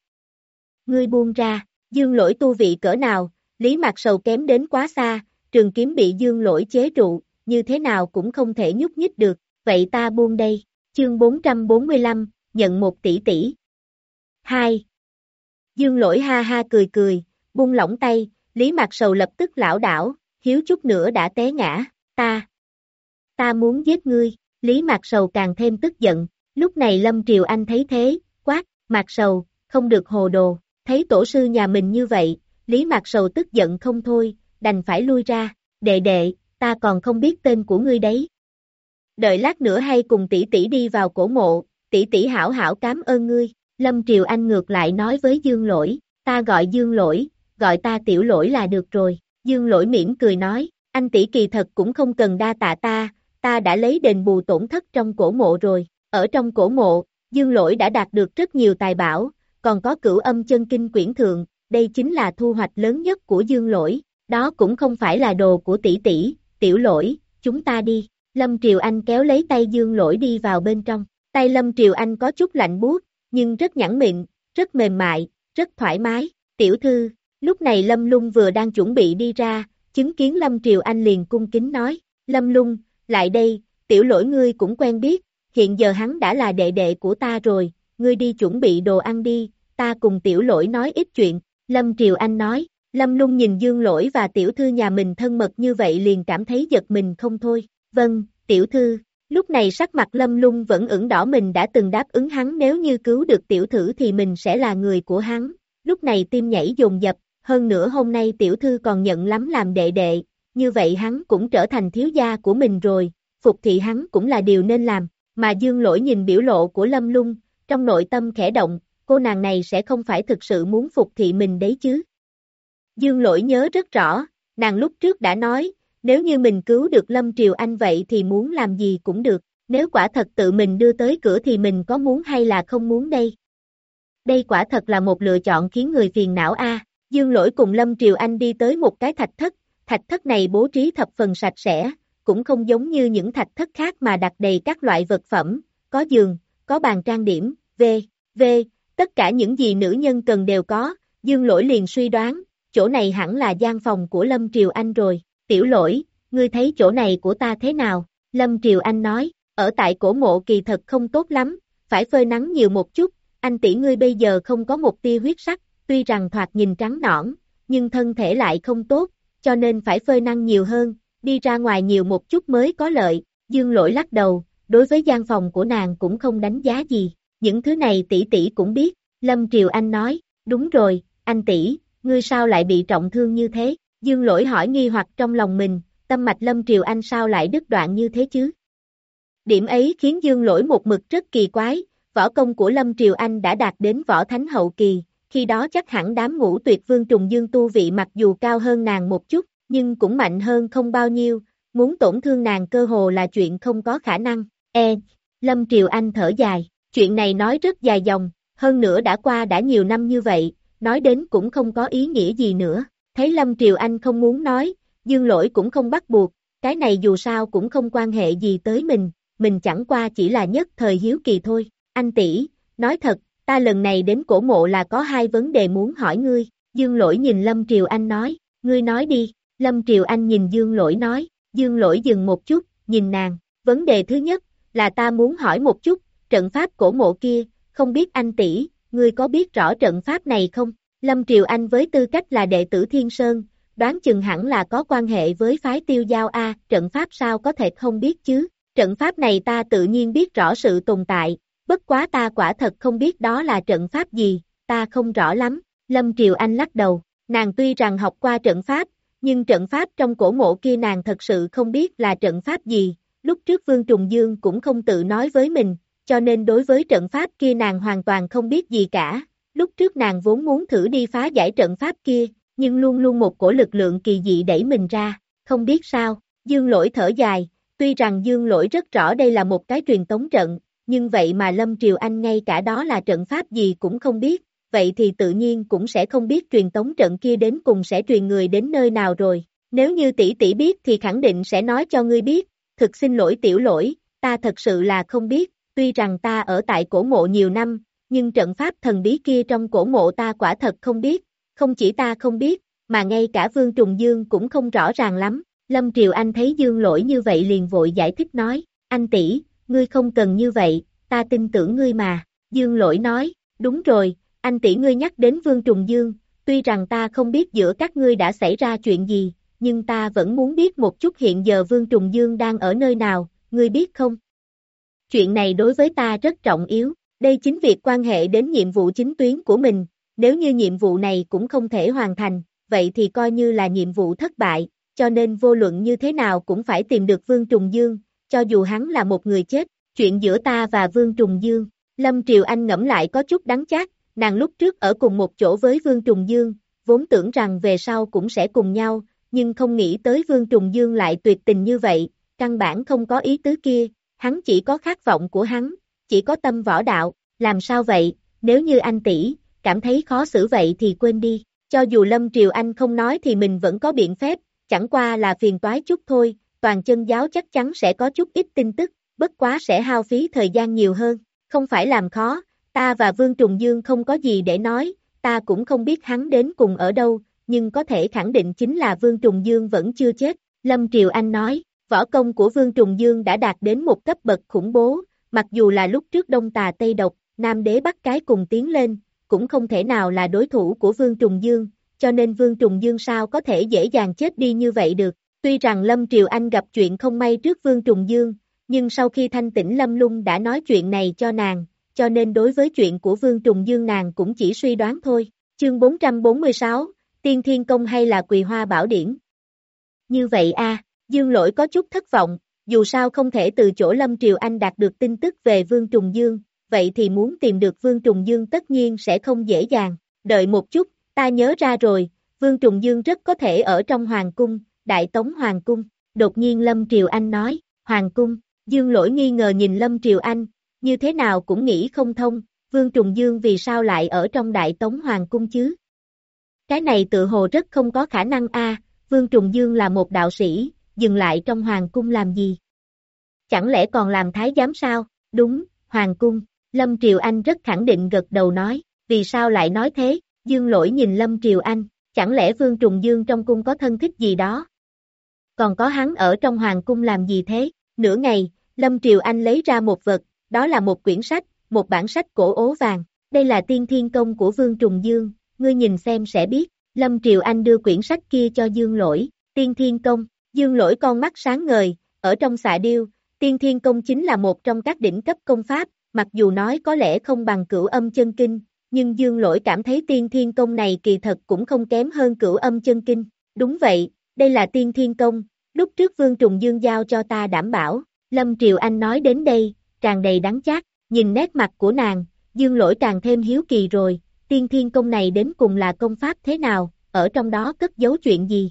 ngươi buông ra, dương lỗi tu vị cỡ nào, lý mặt sầu kém đến quá xa, trường kiếm bị dương lỗi chế trụ, như thế nào cũng không thể nhúc nhích được, vậy ta buông đây, chương 445, nhận một tỷ tỷ. 2. Dương lỗi ha ha cười cười, buông lỏng tay, lý mặt sầu lập tức lão đảo, hiếu chút nữa đã té ngã, ta, ta muốn giết ngươi, Lý mặt Sầu càng thêm tức giận, lúc này Lâm Triều Anh thấy thế, quát, mặt Sầu, không được hồ đồ, thấy tổ sư nhà mình như vậy, Lý Mạc Sầu tức giận không thôi, đành phải lui ra, đệ đệ, ta còn không biết tên của ngươi đấy. đợi lát nữa hay cùng tỷ tỷ đi vào cổ mộ, tỷ tỷ hảo hảo cảm ơn ngươi, Lâm Triều Anh ngược lại nói với Dương Lỗi, ta gọi Dương Lỗi, gọi ta tiểu lỗi là được rồi, Dương Lỗi mỉm cười nói, anh tỷ kỳ thật cũng không cần đa tạ ta, ta đã lấy đền bù tổn thất trong cổ mộ rồi, ở trong cổ mộ, Dương Lỗi đã đạt được rất nhiều tài bảo, còn có cửu âm chân kinh quyển thượng, đây chính là thu hoạch lớn nhất của Dương Lỗi, đó cũng không phải là đồ của tỷ tỷ, tiểu lỗi, chúng ta đi. Lâm Triều Anh kéo lấy tay Dương Lỗi đi vào bên trong. Tay Lâm Triều Anh có chút lạnh buốt, nhưng rất nhẵn mịn, rất mềm mại, rất thoải mái. Tiểu thư, lúc này Lâm Lung vừa đang chuẩn bị đi ra, chứng kiến Lâm Triều Anh liền cung kính nói, Lâm Lung, lại đây, tiểu lỗi ngươi cũng quen biết, hiện giờ hắn đã là đệ đệ của ta rồi, ngươi đi chuẩn bị đồ ăn đi, ta cùng tiểu lỗi nói ít chuyện, Lâm Triều Anh nói, Lâm Lung nhìn Dương Lỗi và tiểu thư nhà mình thân mật như vậy liền cảm thấy giật mình không thôi. Vâng, tiểu thư, lúc này sắc mặt Lâm Lung vẫn ửng đỏ mình đã từng đáp ứng hắn nếu như cứu được tiểu thư thì mình sẽ là người của hắn. Lúc này tim nhảy dồn dập, hơn nữa hôm nay tiểu thư còn nhận lắm làm đệ đệ, như vậy hắn cũng trở thành thiếu gia của mình rồi, phục thị hắn cũng là điều nên làm. Mà Dương Lỗi nhìn biểu lộ của Lâm Lung, trong nội tâm khẽ động, cô nàng này sẽ không phải thực sự muốn phục thị mình đấy chứ. Dương lỗi nhớ rất rõ, nàng lúc trước đã nói, nếu như mình cứu được Lâm Triều Anh vậy thì muốn làm gì cũng được, nếu quả thật tự mình đưa tới cửa thì mình có muốn hay là không muốn đây. Đây quả thật là một lựa chọn khiến người phiền não a. Dương lỗi cùng Lâm Triều Anh đi tới một cái thạch thất, thạch thất này bố trí thập phần sạch sẽ, cũng không giống như những thạch thất khác mà đặt đầy các loại vật phẩm, có giường, có bàn trang điểm, v, v, tất cả những gì nữ nhân cần đều có, dương lỗi liền suy đoán, chỗ này hẳn là gian phòng của Lâm Triều Anh rồi, tiểu lỗi, ngươi thấy chỗ này của ta thế nào? Lâm Triều Anh nói, ở tại cổ mộ kỳ thật không tốt lắm, phải phơi nắng nhiều một chút, anh tỷ ngươi bây giờ không có một tia huyết sắc, tuy rằng thoạt nhìn trắng nõn, nhưng thân thể lại không tốt, cho nên phải phơi nắng nhiều hơn, đi ra ngoài nhiều một chút mới có lợi, dương lỗi lắc đầu, đối với gian phòng của nàng cũng không đánh giá gì, những thứ này tỷ tỷ cũng biết, Lâm Triều Anh nói, đúng rồi, anh tỷ, ngươi sao lại bị trọng thương như thế? Dương lỗi hỏi nghi hoặc trong lòng mình, tâm mạch Lâm Triều Anh sao lại đứt đoạn như thế chứ? Điểm ấy khiến Dương lỗi một mực rất kỳ quái, võ công của Lâm Triều Anh đã đạt đến võ thánh hậu kỳ, khi đó chắc hẳn đám ngũ tuyệt vương trùng dương tu vị mặc dù cao hơn nàng một chút, nhưng cũng mạnh hơn không bao nhiêu, muốn tổn thương nàng cơ hồ là chuyện không có khả năng. E, Lâm Triều Anh thở dài, chuyện này nói rất dài dòng, hơn nữa đã qua đã nhiều năm như vậy, nói đến cũng không có ý nghĩa gì nữa. Thấy Lâm Triều Anh không muốn nói, Dương Lỗi cũng không bắt buộc, cái này dù sao cũng không quan hệ gì tới mình, mình chẳng qua chỉ là nhất thời hiếu kỳ thôi. Anh tỷ, nói thật, ta lần này đến cổ mộ là có hai vấn đề muốn hỏi ngươi. Dương Lỗi nhìn Lâm Triều Anh nói, ngươi nói đi. Lâm Triều Anh nhìn Dương Lỗi nói, Dương Lỗi dừng một chút, nhìn nàng. Vấn đề thứ nhất, là ta muốn hỏi một chút, trận pháp cổ mộ kia, không biết anh tỷ, ngươi có biết rõ trận pháp này không? Lâm Triều Anh với tư cách là đệ tử Thiên Sơn, đoán chừng hẳn là có quan hệ với phái tiêu giao A, trận pháp sao có thể không biết chứ? Trận pháp này ta tự nhiên biết rõ sự tồn tại, bất quá ta quả thật không biết đó là trận pháp gì, ta không rõ lắm. Lâm Triều Anh lắc đầu, nàng tuy rằng học qua trận pháp, nhưng trận pháp trong cổ mộ kia nàng thật sự không biết là trận pháp gì, lúc trước Vương Trùng Dương cũng không tự nói với mình, cho nên đối với trận pháp kia nàng hoàn toàn không biết gì cả. Lúc trước nàng vốn muốn thử đi phá giải trận pháp kia, nhưng luôn luôn một cổ lực lượng kỳ dị đẩy mình ra, không biết sao, dương lỗi thở dài, tuy rằng dương lỗi rất rõ đây là một cái truyền tống trận, nhưng vậy mà Lâm Triều Anh ngay cả đó là trận pháp gì cũng không biết, vậy thì tự nhiên cũng sẽ không biết truyền tống trận kia đến cùng sẽ truyền người đến nơi nào rồi, nếu như tỷ tỷ biết thì khẳng định sẽ nói cho ngươi biết, thực xin lỗi tiểu lỗi, ta thật sự là không biết, tuy rằng ta ở tại cổ mộ nhiều năm, nhưng trận pháp thần bí kia trong cổ mộ ta quả thật không biết, không chỉ ta không biết, mà ngay cả Vương Trùng Dương cũng không rõ ràng lắm. Lâm Triều Anh thấy Dương lỗi như vậy liền vội giải thích nói, anh tỷ, ngươi không cần như vậy, ta tin tưởng ngươi mà. Dương lỗi nói, đúng rồi, anh tỷ ngươi nhắc đến Vương Trùng Dương, tuy rằng ta không biết giữa các ngươi đã xảy ra chuyện gì, nhưng ta vẫn muốn biết một chút hiện giờ Vương Trùng Dương đang ở nơi nào, ngươi biết không? Chuyện này đối với ta rất trọng yếu, đây chính việc quan hệ đến nhiệm vụ chính tuyến của mình, nếu như nhiệm vụ này cũng không thể hoàn thành, vậy thì coi như là nhiệm vụ thất bại, cho nên vô luận như thế nào cũng phải tìm được Vương Trùng Dương, cho dù hắn là một người chết, chuyện giữa ta và Vương Trùng Dương. Lâm Triều Anh ngẫm lại có chút đắng chát, nàng lúc trước ở cùng một chỗ với Vương Trùng Dương, vốn tưởng rằng về sau cũng sẽ cùng nhau, nhưng không nghĩ tới Vương Trùng Dương lại tuyệt tình như vậy, căn bản không có ý tứ kia, hắn chỉ có khát vọng của hắn, chỉ có tâm võ đạo, làm sao vậy, nếu như anh tỷ cảm thấy khó xử vậy thì quên đi, cho dù Lâm Triều Anh không nói thì mình vẫn có biện phép, chẳng qua là phiền toái chút thôi, toàn chân giáo chắc chắn sẽ có chút ít tin tức, bất quá sẽ hao phí thời gian nhiều hơn, không phải làm khó, ta và Vương Trùng Dương không có gì để nói, ta cũng không biết hắn đến cùng ở đâu, nhưng có thể khẳng định chính là Vương Trùng Dương vẫn chưa chết, Lâm Triều Anh nói, võ công của Vương Trùng Dương đã đạt đến một cấp bậc khủng bố, mặc dù là lúc trước Đông Tà Tây Độc, Nam Đế bắt cái cùng tiến lên, cũng không thể nào là đối thủ của Vương Trùng Dương, cho nên Vương Trùng Dương sao có thể dễ dàng chết đi như vậy được. Tuy rằng Lâm Triều Anh gặp chuyện không may trước Vương Trùng Dương, nhưng sau khi thanh tĩnh Lâm Lung đã nói chuyện này cho nàng, cho nên đối với chuyện của Vương Trùng Dương nàng cũng chỉ suy đoán thôi. Chương 446, Tiên Thiên Công hay là Quỳ Hoa Bảo Điển? Như vậy a, Dương Lỗi có chút thất vọng, dù sao không thể từ chỗ Lâm Triều Anh đạt được tin tức về Vương Trùng Dương, vậy thì muốn tìm được Vương Trùng Dương tất nhiên sẽ không dễ dàng. Đợi một chút, ta nhớ ra rồi, Vương Trùng Dương rất có thể ở trong Hoàng Cung, Đại Tống Hoàng Cung. Đột nhiên Lâm Triều Anh nói, Hoàng Cung, Dương lỗi nghi ngờ nhìn Lâm Triều Anh, như thế nào cũng nghĩ không thông, Vương Trùng Dương vì sao lại ở trong Đại Tống Hoàng Cung chứ? Cái này tự hồ rất không có khả năng a Vương Trùng Dương là một đạo sĩ, dừng lại trong Hoàng Cung làm gì? Chẳng lẽ còn làm thái giám sao? Đúng, Hoàng Cung, Lâm Triều Anh rất khẳng định gật đầu nói, vì sao lại nói thế? Dương lỗi nhìn Lâm Triều Anh, chẳng lẽ Vương Trùng Dương trong cung có thân thích gì đó? Còn có hắn ở trong Hoàng Cung làm gì thế? Nửa ngày, Lâm Triều Anh lấy ra một vật, đó là một quyển sách, một bản sách cổ ố vàng. Đây là tiên thiên công của Vương Trùng Dương, ngươi nhìn xem sẽ biết. Lâm Triều Anh đưa quyển sách kia cho Dương Lỗi, tiên thiên công. Dương Lỗi con mắt sáng ngời, ở trong xạ điêu, tiên thiên công chính là một trong các đỉnh cấp công pháp, mặc dù nói có lẽ không bằng cửu âm chân kinh, nhưng Dương Lỗi cảm thấy tiên thiên công này kỳ thật cũng không kém hơn cửu âm chân kinh. Đúng vậy, đây là tiên thiên công, lúc trước Vương Trùng Dương giao cho ta đảm bảo, Lâm Triều Anh nói đến đây, tràn đầy đắng chát, nhìn nét mặt của nàng, Dương Lỗi càng thêm hiếu kỳ rồi, tiên thiên công này đến cùng là công pháp thế nào, ở trong đó cất giấu chuyện gì?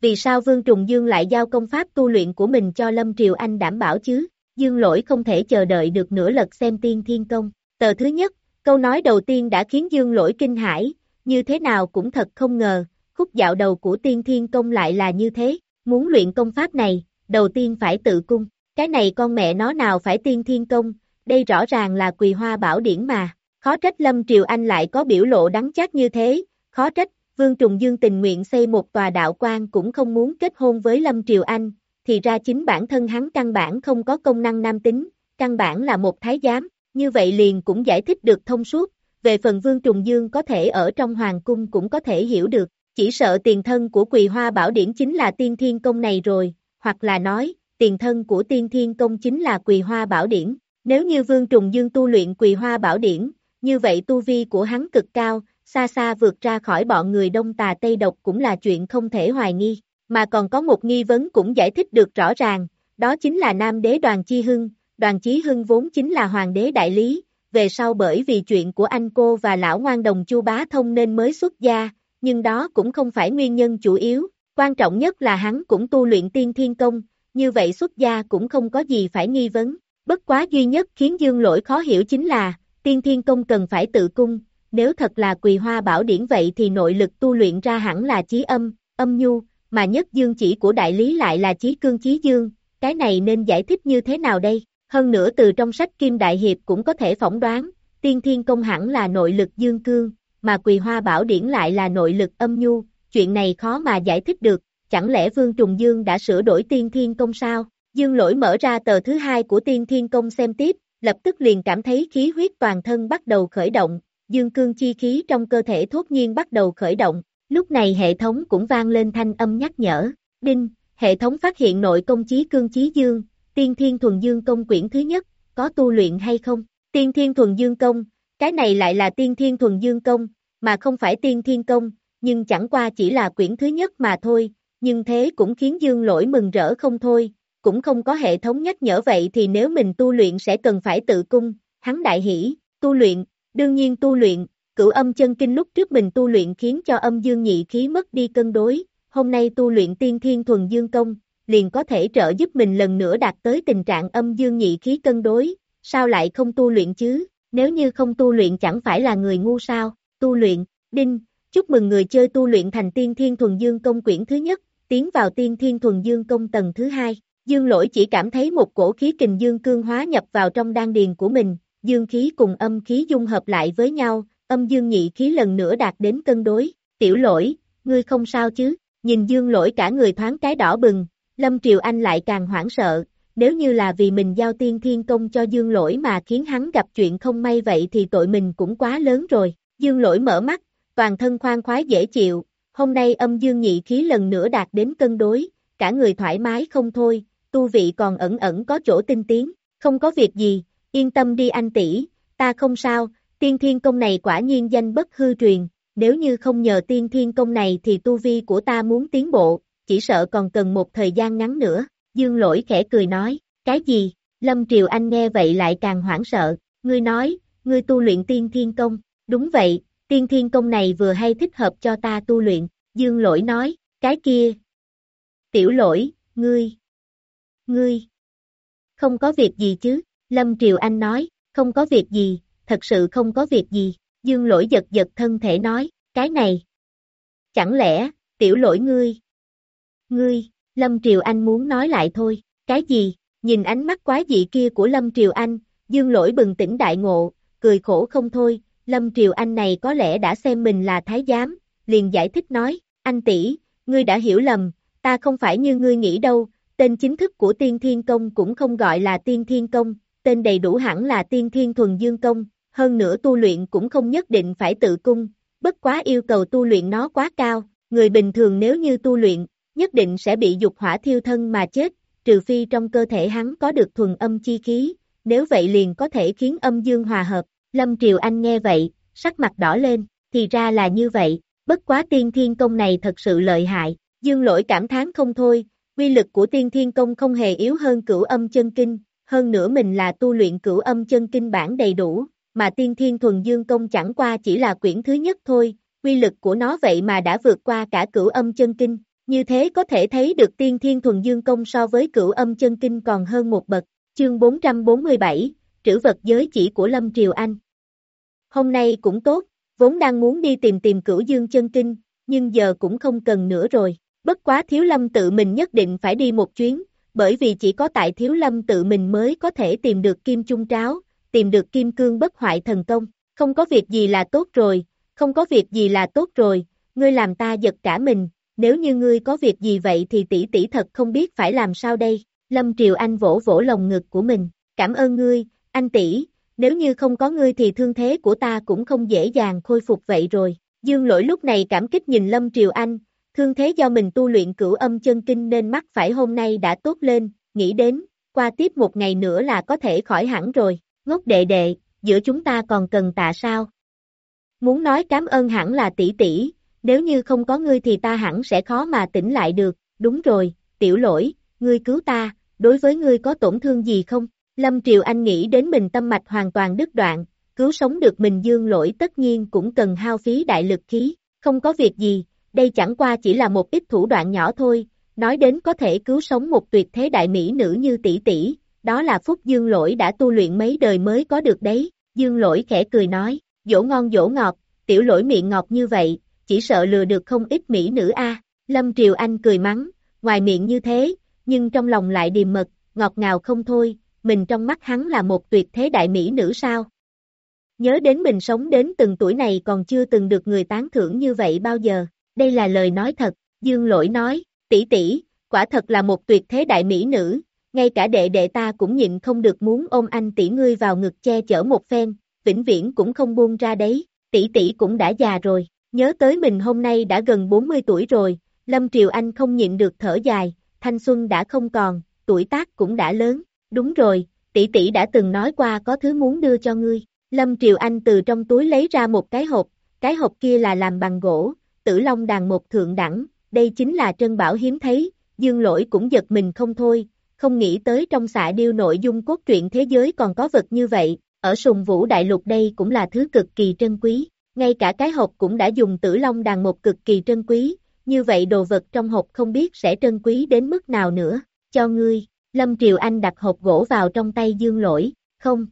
Vì sao Vương Trùng Dương lại giao công pháp tu luyện của mình cho Lâm Triều Anh đảm bảo chứ? Dương Lỗi không thể chờ đợi được nửa lật xem tiên thiên công. Tờ thứ nhất, câu nói đầu tiên đã khiến Dương Lỗi kinh hãi, như thế nào cũng thật không ngờ, khúc dạo đầu của tiên thiên công lại là như thế, muốn luyện công pháp này, đầu tiên phải tự cung, cái này con mẹ nó nào phải tiên thiên công, đây rõ ràng là quỳ hoa bảo điển mà, khó trách Lâm Triều Anh lại có biểu lộ đắng chắc như thế, khó trách, Vương Trùng Dương tình nguyện xây một tòa đạo quan cũng không muốn kết hôn với Lâm Triều Anh, thì ra chính bản thân hắn căn bản không có công năng nam tính, căn bản là một thái giám, như vậy liền cũng giải thích được thông suốt, về phần Vương Trùng Dương có thể ở trong hoàng cung cũng có thể hiểu được, chỉ sợ tiền thân của quỳ hoa bảo điển chính là tiên thiên công này rồi, hoặc là nói, tiền thân của tiên thiên công chính là quỳ hoa bảo điển, nếu như Vương Trùng Dương tu luyện quỳ hoa bảo điển, như vậy tu vi của hắn cực cao, xa xa vượt ra khỏi bọn người đông tà Tây Độc cũng là chuyện không thể hoài nghi, mà còn có một nghi vấn cũng giải thích được rõ ràng, đó chính là Nam Đế Đoàn Chi Hưng, Đoàn Chí Hưng vốn chính là Hoàng đế đại lý, về sau bởi vì chuyện của anh cô và lão ngoan đồng Chu Bá Thông nên mới xuất gia, nhưng đó cũng không phải nguyên nhân chủ yếu, quan trọng nhất là hắn cũng tu luyện tiên thiên công, như vậy xuất gia cũng không có gì phải nghi vấn. Bất quá duy nhất khiến Dương Lỗi khó hiểu chính là, tiên thiên công cần phải tự cung, nếu thật là quỳ hoa bảo điển vậy thì nội lực tu luyện ra hẳn là chí âm, âm nhu, mà nhất dương chỉ của đại lý lại là chí cương chí dương, cái này nên giải thích như thế nào đây? Hơn nữa từ trong sách Kim Đại Hiệp cũng có thể phỏng đoán, tiên thiên công hẳn là nội lực dương cương, mà quỳ hoa bảo điển lại là nội lực âm nhu, chuyện này khó mà giải thích được, chẳng lẽ Vương Trùng Dương đã sửa đổi tiên thiên công sao? Dương lỗi mở ra tờ thứ hai của tiên thiên công xem tiếp, lập tức liền cảm thấy khí huyết toàn thân bắt đầu khởi động, dương cương chi khí trong cơ thể thốt nhiên bắt đầu khởi động, lúc này hệ thống cũng vang lên thanh âm nhắc nhở, đinh, hệ thống phát hiện nội công chí cương chí dương, tiên thiên thuần dương công quyển thứ nhất, có tu luyện hay không? Tiên thiên thuần dương công, cái này lại là tiên thiên thuần dương công, mà không phải tiên thiên công, nhưng chẳng qua chỉ là quyển thứ nhất mà thôi, nhưng thế cũng khiến dương lỗi mừng rỡ không thôi, cũng không có hệ thống nhắc nhở vậy thì nếu mình tu luyện sẽ cần phải tự cung, hắn đại hỉ, tu luyện, đương nhiên tu luyện, cửu âm chân kinh lúc trước mình tu luyện khiến cho âm dương nhị khí mất đi cân đối, hôm nay tu luyện tiên thiên thuần dương công, liền có thể trợ giúp mình lần nữa đạt tới tình trạng âm dương nhị khí cân đối, sao lại không tu luyện chứ, nếu như không tu luyện chẳng phải là người ngu sao, tu luyện, đinh, chúc mừng người chơi tu luyện thành tiên thiên thuần dương công quyển thứ nhất, tiến vào tiên thiên thuần dương công tầng thứ hai. Dương lỗi chỉ cảm thấy một cổ khí kình dương cương hóa nhập vào trong đan điền của mình, dương khí cùng âm khí dung hợp lại với nhau, âm dương nhị khí lần nữa đạt đến cân đối. Tiểu lỗi, ngươi không sao chứ, nhìn dương lỗi cả người thoáng cái đỏ bừng, Lâm Triều Anh lại càng hoảng sợ, nếu như là vì mình giao tiên thiên công cho dương lỗi mà khiến hắn gặp chuyện không may vậy thì tội mình cũng quá lớn rồi. Dương lỗi mở mắt, toàn thân khoan khoái dễ chịu, hôm nay âm dương nhị khí lần nữa đạt đến cân đối, cả người thoải mái không thôi, tu vị còn ẩn ẩn có chỗ tinh tiến, không có việc gì, yên tâm đi anh tỷ, ta không sao, tiên thiên công này quả nhiên danh bất hư truyền, nếu như không nhờ tiên thiên công này thì tu vi của ta muốn tiến bộ, chỉ sợ còn cần một thời gian ngắn nữa, dương lỗi khẽ cười nói, cái gì, Lâm Triều Anh nghe vậy lại càng hoảng sợ, ngươi nói, ngươi tu luyện tiên thiên công, đúng vậy, tiên thiên công này vừa hay thích hợp cho ta tu luyện, dương lỗi nói, cái kia, tiểu lỗi, ngươi, ngươi, không có việc gì chứ, Lâm Triều Anh nói, không có việc gì, thật sự không có việc gì, dương lỗi giật giật thân thể nói, cái này, chẳng lẽ, tiểu lỗi ngươi, ngươi, Lâm Triều Anh muốn nói lại thôi, cái gì, nhìn ánh mắt quá dị kia của Lâm Triều Anh, dương lỗi bừng tỉnh đại ngộ, cười khổ không thôi, Lâm Triều Anh này có lẽ đã xem mình là thái giám, liền giải thích nói, anh tỷ, ngươi đã hiểu lầm, ta không phải như ngươi nghĩ đâu, tên chính thức của tiên thiên công cũng không gọi là tiên thiên công, tên đầy đủ hẳn là tiên thiên thuần dương công, hơn nữa tu luyện cũng không nhất định phải tự cung, bất quá yêu cầu tu luyện nó quá cao, người bình thường nếu như tu luyện, nhất định sẽ bị dục hỏa thiêu thân mà chết, trừ phi trong cơ thể hắn có được thuần âm chi khí, nếu vậy liền có thể khiến âm dương hòa hợp. Lâm Triều Anh nghe vậy, sắc mặt đỏ lên, thì ra là như vậy, bất quá tiên thiên công này thật sự lợi hại, dương lỗi cảm thán không thôi, quy lực của tiên thiên công không hề yếu hơn cửu âm chân kinh, hơn nữa mình là tu luyện cửu âm chân kinh bản đầy đủ, mà tiên thiên thuần dương công chẳng qua chỉ là quyển thứ nhất thôi, quy lực của nó vậy mà đã vượt qua cả cửu âm chân kinh, như thế có thể thấy được tiên thiên thuần dương công so với cửu âm chân kinh còn hơn một bậc. Chương 447, trữ vật giới chỉ của Lâm Triều Anh. Hôm nay cũng tốt, vốn đang muốn đi tìm tìm cửu dương chân kinh, nhưng giờ cũng không cần nữa rồi. Bất quá Thiếu Lâm tự mình nhất định phải đi một chuyến, bởi vì chỉ có tại Thiếu Lâm tự mình mới có thể tìm được kim chung tráo, tìm được kim cương bất hoại thần công. Không có việc gì là tốt rồi, không có việc gì là tốt rồi, ngươi làm ta giật cả mình, nếu như ngươi có việc gì vậy thì tỷ tỷ thật không biết phải làm sao đây. Lâm Triều Anh vỗ vỗ lồng ngực của mình, cảm ơn ngươi, anh tỷ, nếu như không có ngươi thì thương thế của ta cũng không dễ dàng khôi phục vậy rồi. Dương lỗi lúc này cảm kích nhìn Lâm Triều Anh, thương thế do mình tu luyện cửu âm chân kinh nên mắt phải hôm nay đã tốt lên, nghĩ đến, qua tiếp một ngày nữa là có thể khỏi hẳn rồi, ngốc đệ đệ, giữa chúng ta còn cần tạ sao? Muốn nói cảm ơn hẳn là tỷ tỷ, nếu như không có ngươi thì ta hẳn sẽ khó mà tỉnh lại được, đúng rồi, tiểu lỗi, ngươi cứu ta, đối với ngươi có tổn thương gì không? Lâm Triều Anh nghĩ đến mình tâm mạch hoàn toàn đứt đoạn, cứu sống được mình dương lỗi tất nhiên cũng cần hao phí đại lực khí, không có việc gì, đây chẳng qua chỉ là một ít thủ đoạn nhỏ thôi, nói đến có thể cứu sống một tuyệt thế đại mỹ nữ như tỷ tỷ, đó là phúc dương lỗi đã tu luyện mấy đời mới có được đấy, dương lỗi khẽ cười nói, dỗ ngon dỗ ngọt, tiểu lỗi miệng ngọt như vậy, chỉ sợ lừa được không ít mỹ nữ a. Lâm Triều Anh cười mắng, ngoài miệng như thế, nhưng trong lòng lại điềm mật, ngọt ngào không thôi, mình trong mắt hắn là một tuyệt thế đại mỹ nữ sao. Nhớ đến mình sống đến từng tuổi này còn chưa từng được người tán thưởng như vậy bao giờ, đây là lời nói thật, Dương Lỗi nói, tỷ tỷ, quả thật là một tuyệt thế đại mỹ nữ, ngay cả đệ đệ ta cũng nhịn không được muốn ôm anh tỷ ngươi vào ngực che chở một phen, vĩnh viễn cũng không buông ra đấy, tỷ tỷ cũng đã già rồi, nhớ tới mình hôm nay đã gần 40 tuổi rồi, Lâm Triều Anh không nhịn được thở dài, thanh xuân đã không còn, tuổi tác cũng đã lớn, đúng rồi, tỷ tỷ đã từng nói qua có thứ muốn đưa cho ngươi, Lâm Triều Anh từ trong túi lấy ra một cái hộp, cái hộp kia là làm bằng gỗ, tử long đàn một thượng đẳng, đây chính là trân bảo hiếm thấy, dương lỗi cũng giật mình không thôi, không nghĩ tới trong xạ điêu nội dung cốt truyện thế giới còn có vật như vậy, ở sùng vũ đại lục đây cũng là thứ cực kỳ trân quý, ngay cả cái hộp cũng đã dùng tử long đàn một cực kỳ trân quý, như vậy đồ vật trong hộp không biết sẽ trân quý đến mức nào nữa, cho ngươi, Lâm Triều Anh đặt hộp gỗ vào trong tay dương lỗi, không.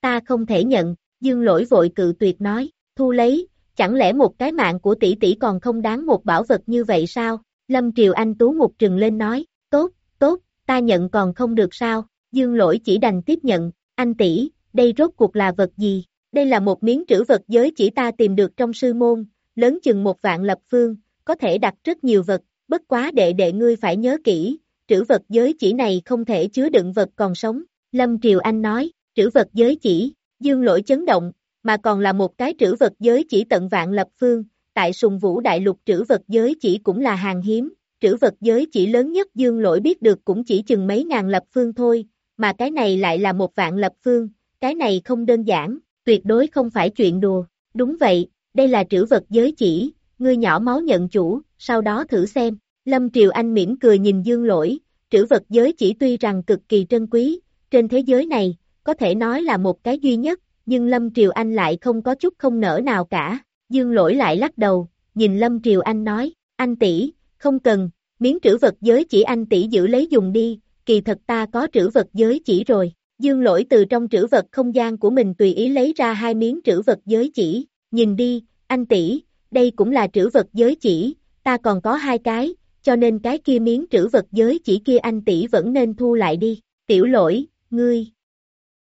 Ta không thể nhận, dương lỗi vội cự tuyệt nói, thu lấy, chẳng lẽ một cái mạng của tỷ tỷ còn không đáng một bảo vật như vậy sao? Lâm Triều Anh tú một trừng lên nói, tốt, tốt, ta nhận còn không được sao? Dương lỗi chỉ đành tiếp nhận, anh tỷ, đây rốt cuộc là vật gì? Đây là một miếng trữ vật giới chỉ ta tìm được trong sư môn, lớn chừng một vạn lập phương, có thể đặt rất nhiều vật, bất quá đệ đệ ngươi phải nhớ kỹ, trữ vật giới chỉ này không thể chứa đựng vật còn sống. Lâm Triều Anh nói, trữ vật giới chỉ, dương lỗi chấn động, mà còn là một cái trữ vật giới chỉ tận vạn lập phương, tại sùng vũ đại lục trữ vật giới chỉ cũng là hàng hiếm, trữ vật giới chỉ lớn nhất dương lỗi biết được cũng chỉ chừng mấy ngàn lập phương thôi, mà cái này lại là một vạn lập phương, cái này không đơn giản, tuyệt đối không phải chuyện đùa, đúng vậy, đây là trữ vật giới chỉ, ngươi nhỏ máu nhận chủ, sau đó thử xem, Lâm Triều Anh mỉm cười nhìn dương lỗi, trữ vật giới chỉ tuy rằng cực kỳ trân quý, trên thế giới này, có thể nói là một cái duy nhất, nhưng Lâm Triều Anh lại không có chút không nở nào cả, dương lỗi lại lắc đầu, nhìn Lâm Triều Anh nói, anh tỷ, không cần, miếng trữ vật giới chỉ anh tỷ giữ lấy dùng đi, kỳ thật ta có trữ vật giới chỉ rồi. Dương lỗi từ trong trữ vật không gian của mình tùy ý lấy ra hai miếng trữ vật giới chỉ, nhìn đi, anh tỷ, đây cũng là trữ vật giới chỉ, ta còn có hai cái, cho nên cái kia miếng trữ vật giới chỉ kia anh tỷ vẫn nên thu lại đi, tiểu lỗi, ngươi.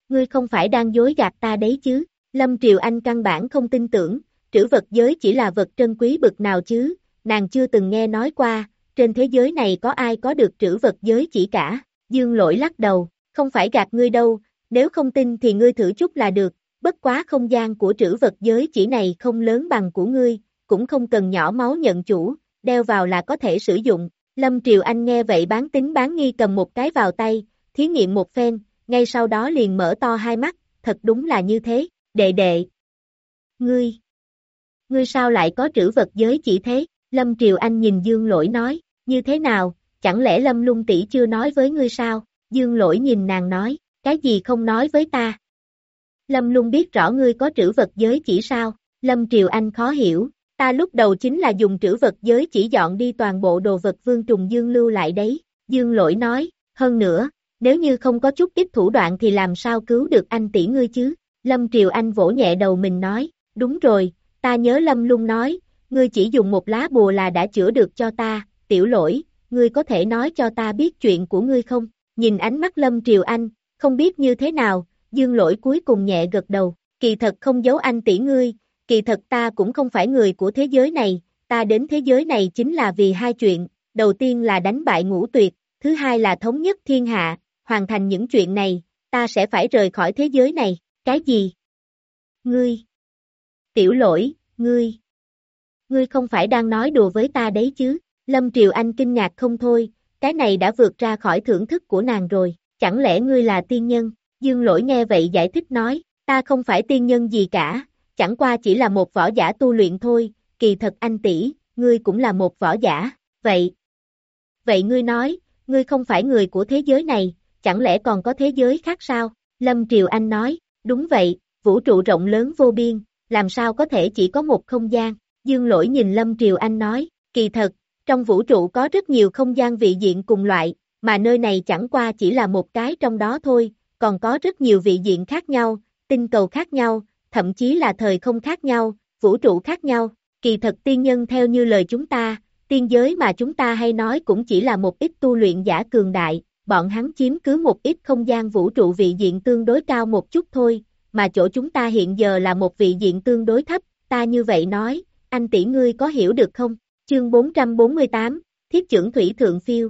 Ngươi không phải đang dối gạt ta đấy chứ, Lâm Triều Anh căn bản không tin tưởng, trữ vật giới chỉ là vật trân quý bực nào chứ, nàng chưa từng nghe nói qua, trên thế giới này có ai có được trữ vật giới chỉ cả, dương lỗi lắc đầu, không phải gạt ngươi đâu, nếu không tin thì ngươi thử chút là được, bất quá không gian của trữ vật giới chỉ này không lớn bằng của ngươi, cũng không cần nhỏ máu nhận chủ, đeo vào là có thể sử dụng. Lâm Triều Anh nghe vậy bán tính bán nghi cầm một cái vào tay, thí nghiệm một phen, ngay sau đó liền mở to hai mắt, thật đúng là như thế, đệ đệ. Ngươi, ngươi sao lại có trữ vật giới chỉ thế? Lâm Triều Anh nhìn Dương Lỗi nói, như thế nào, chẳng lẽ Lâm Lung tỷ chưa nói với ngươi sao? Dương Lỗi nhìn nàng nói, cái gì không nói với ta? Lâm Lung biết rõ ngươi có trữ vật giới chỉ sao? Lâm Triều Anh khó hiểu, Ta lúc đầu chính là dùng trữ vật giới chỉ dọn đi toàn bộ đồ vật vương trùng dương lưu lại đấy, dương lỗi nói, hơn nữa, nếu như không có chút ít thủ đoạn thì làm sao cứu được anh tỷ ngươi chứ, Lâm Triều Anh vỗ nhẹ đầu mình nói, đúng rồi, ta nhớ Lâm Lung nói, ngươi chỉ dùng một lá bùa là đã chữa được cho ta, tiểu lỗi, ngươi có thể nói cho ta biết chuyện của ngươi không, nhìn ánh mắt Lâm Triều Anh, không biết như thế nào, dương lỗi cuối cùng nhẹ gật đầu, kỳ thật không giấu anh tỷ ngươi, kỳ thật ta cũng không phải người của thế giới này, ta đến thế giới này chính là vì hai chuyện, đầu tiên là đánh bại ngũ tuyệt, thứ hai là thống nhất thiên hạ, hoàn thành những chuyện này, ta sẽ phải rời khỏi thế giới này, cái gì? Ngươi! Tiểu lỗi, ngươi! Ngươi không phải đang nói đùa với ta đấy chứ, Lâm Triều Anh kinh ngạc không thôi, cái này đã vượt ra khỏi thưởng thức của nàng rồi, chẳng lẽ ngươi là tiên nhân? Dương lỗi nghe vậy giải thích nói, ta không phải tiên nhân gì cả, chẳng qua chỉ là một võ giả tu luyện thôi, kỳ thật anh tỷ, ngươi cũng là một võ giả, vậy. Vậy ngươi nói, ngươi không phải người của thế giới này, chẳng lẽ còn có thế giới khác sao? Lâm Triều Anh nói, đúng vậy, vũ trụ rộng lớn vô biên, làm sao có thể chỉ có một không gian? Dương lỗi nhìn Lâm Triều Anh nói, kỳ thật, trong vũ trụ có rất nhiều không gian vị diện cùng loại, mà nơi này chẳng qua chỉ là một cái trong đó thôi, còn có rất nhiều vị diện khác nhau, tinh cầu khác nhau, thậm chí là thời không khác nhau, vũ trụ khác nhau, kỳ thật tiên nhân theo như lời chúng ta, tiên giới mà chúng ta hay nói cũng chỉ là một ít tu luyện giả cường đại, bọn hắn chiếm cứ một ít không gian vũ trụ vị diện tương đối cao một chút thôi, mà chỗ chúng ta hiện giờ là một vị diện tương đối thấp, ta như vậy nói, anh tỷ ngươi có hiểu được không? Chương 448, Thiết trưởng Thủy Thượng Phiêu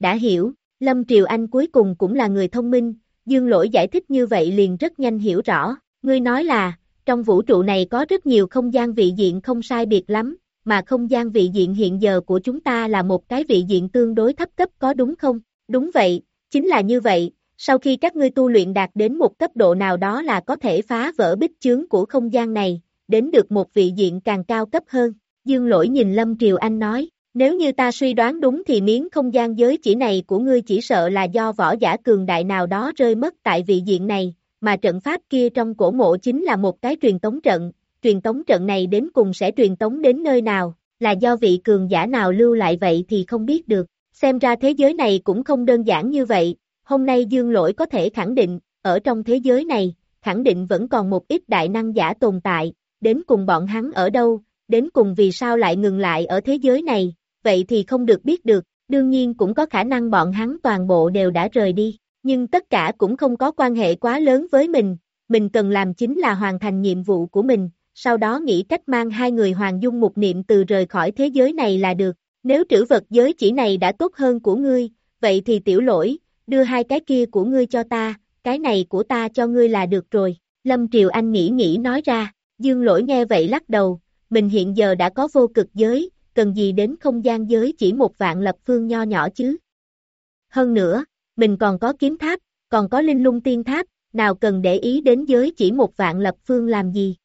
Đã hiểu, Lâm Triều Anh cuối cùng cũng là người thông minh, Dương Lỗi giải thích như vậy liền rất nhanh hiểu rõ, Ngươi nói là, trong vũ trụ này có rất nhiều không gian vị diện không sai biệt lắm, mà không gian vị diện hiện giờ của chúng ta là một cái vị diện tương đối thấp cấp có đúng không? Đúng vậy, chính là như vậy, sau khi các ngươi tu luyện đạt đến một cấp độ nào đó là có thể phá vỡ bích chướng của không gian này, đến được một vị diện càng cao cấp hơn. Dương lỗi nhìn Lâm Triều Anh nói, Nếu như ta suy đoán đúng thì miếng không gian giới chỉ này của ngươi chỉ sợ là do võ giả cường đại nào đó rơi mất tại vị diện này, mà trận pháp kia trong cổ mộ chính là một cái truyền tống trận, truyền tống trận này đến cùng sẽ truyền tống đến nơi nào, là do vị cường giả nào lưu lại vậy thì không biết được. Xem ra thế giới này cũng không đơn giản như vậy, hôm nay Dương Lỗi có thể khẳng định, ở trong thế giới này, khẳng định vẫn còn một ít đại năng giả tồn tại, đến cùng bọn hắn ở đâu, đến cùng vì sao lại ngừng lại ở thế giới này, vậy thì không được biết được, đương nhiên cũng có khả năng bọn hắn toàn bộ đều đã rời đi, nhưng tất cả cũng không có quan hệ quá lớn với mình, mình cần làm chính là hoàn thành nhiệm vụ của mình, sau đó nghĩ cách mang hai người Hoàng Dung một niệm từ rời khỏi thế giới này là được, nếu trữ vật giới chỉ này đã tốt hơn của ngươi, vậy thì tiểu lỗi, đưa hai cái kia của ngươi cho ta, cái này của ta cho ngươi là được rồi. Lâm Triều Anh nghĩ nghĩ nói ra, dương lỗi nghe vậy lắc đầu, mình hiện giờ đã có vô cực giới, cần gì đến không gian giới chỉ một vạn lập phương nho nhỏ chứ. Hơn nữa, mình còn có kiếm tháp, còn có linh lung tiên tháp, nào cần để ý đến giới chỉ một vạn lập phương làm gì.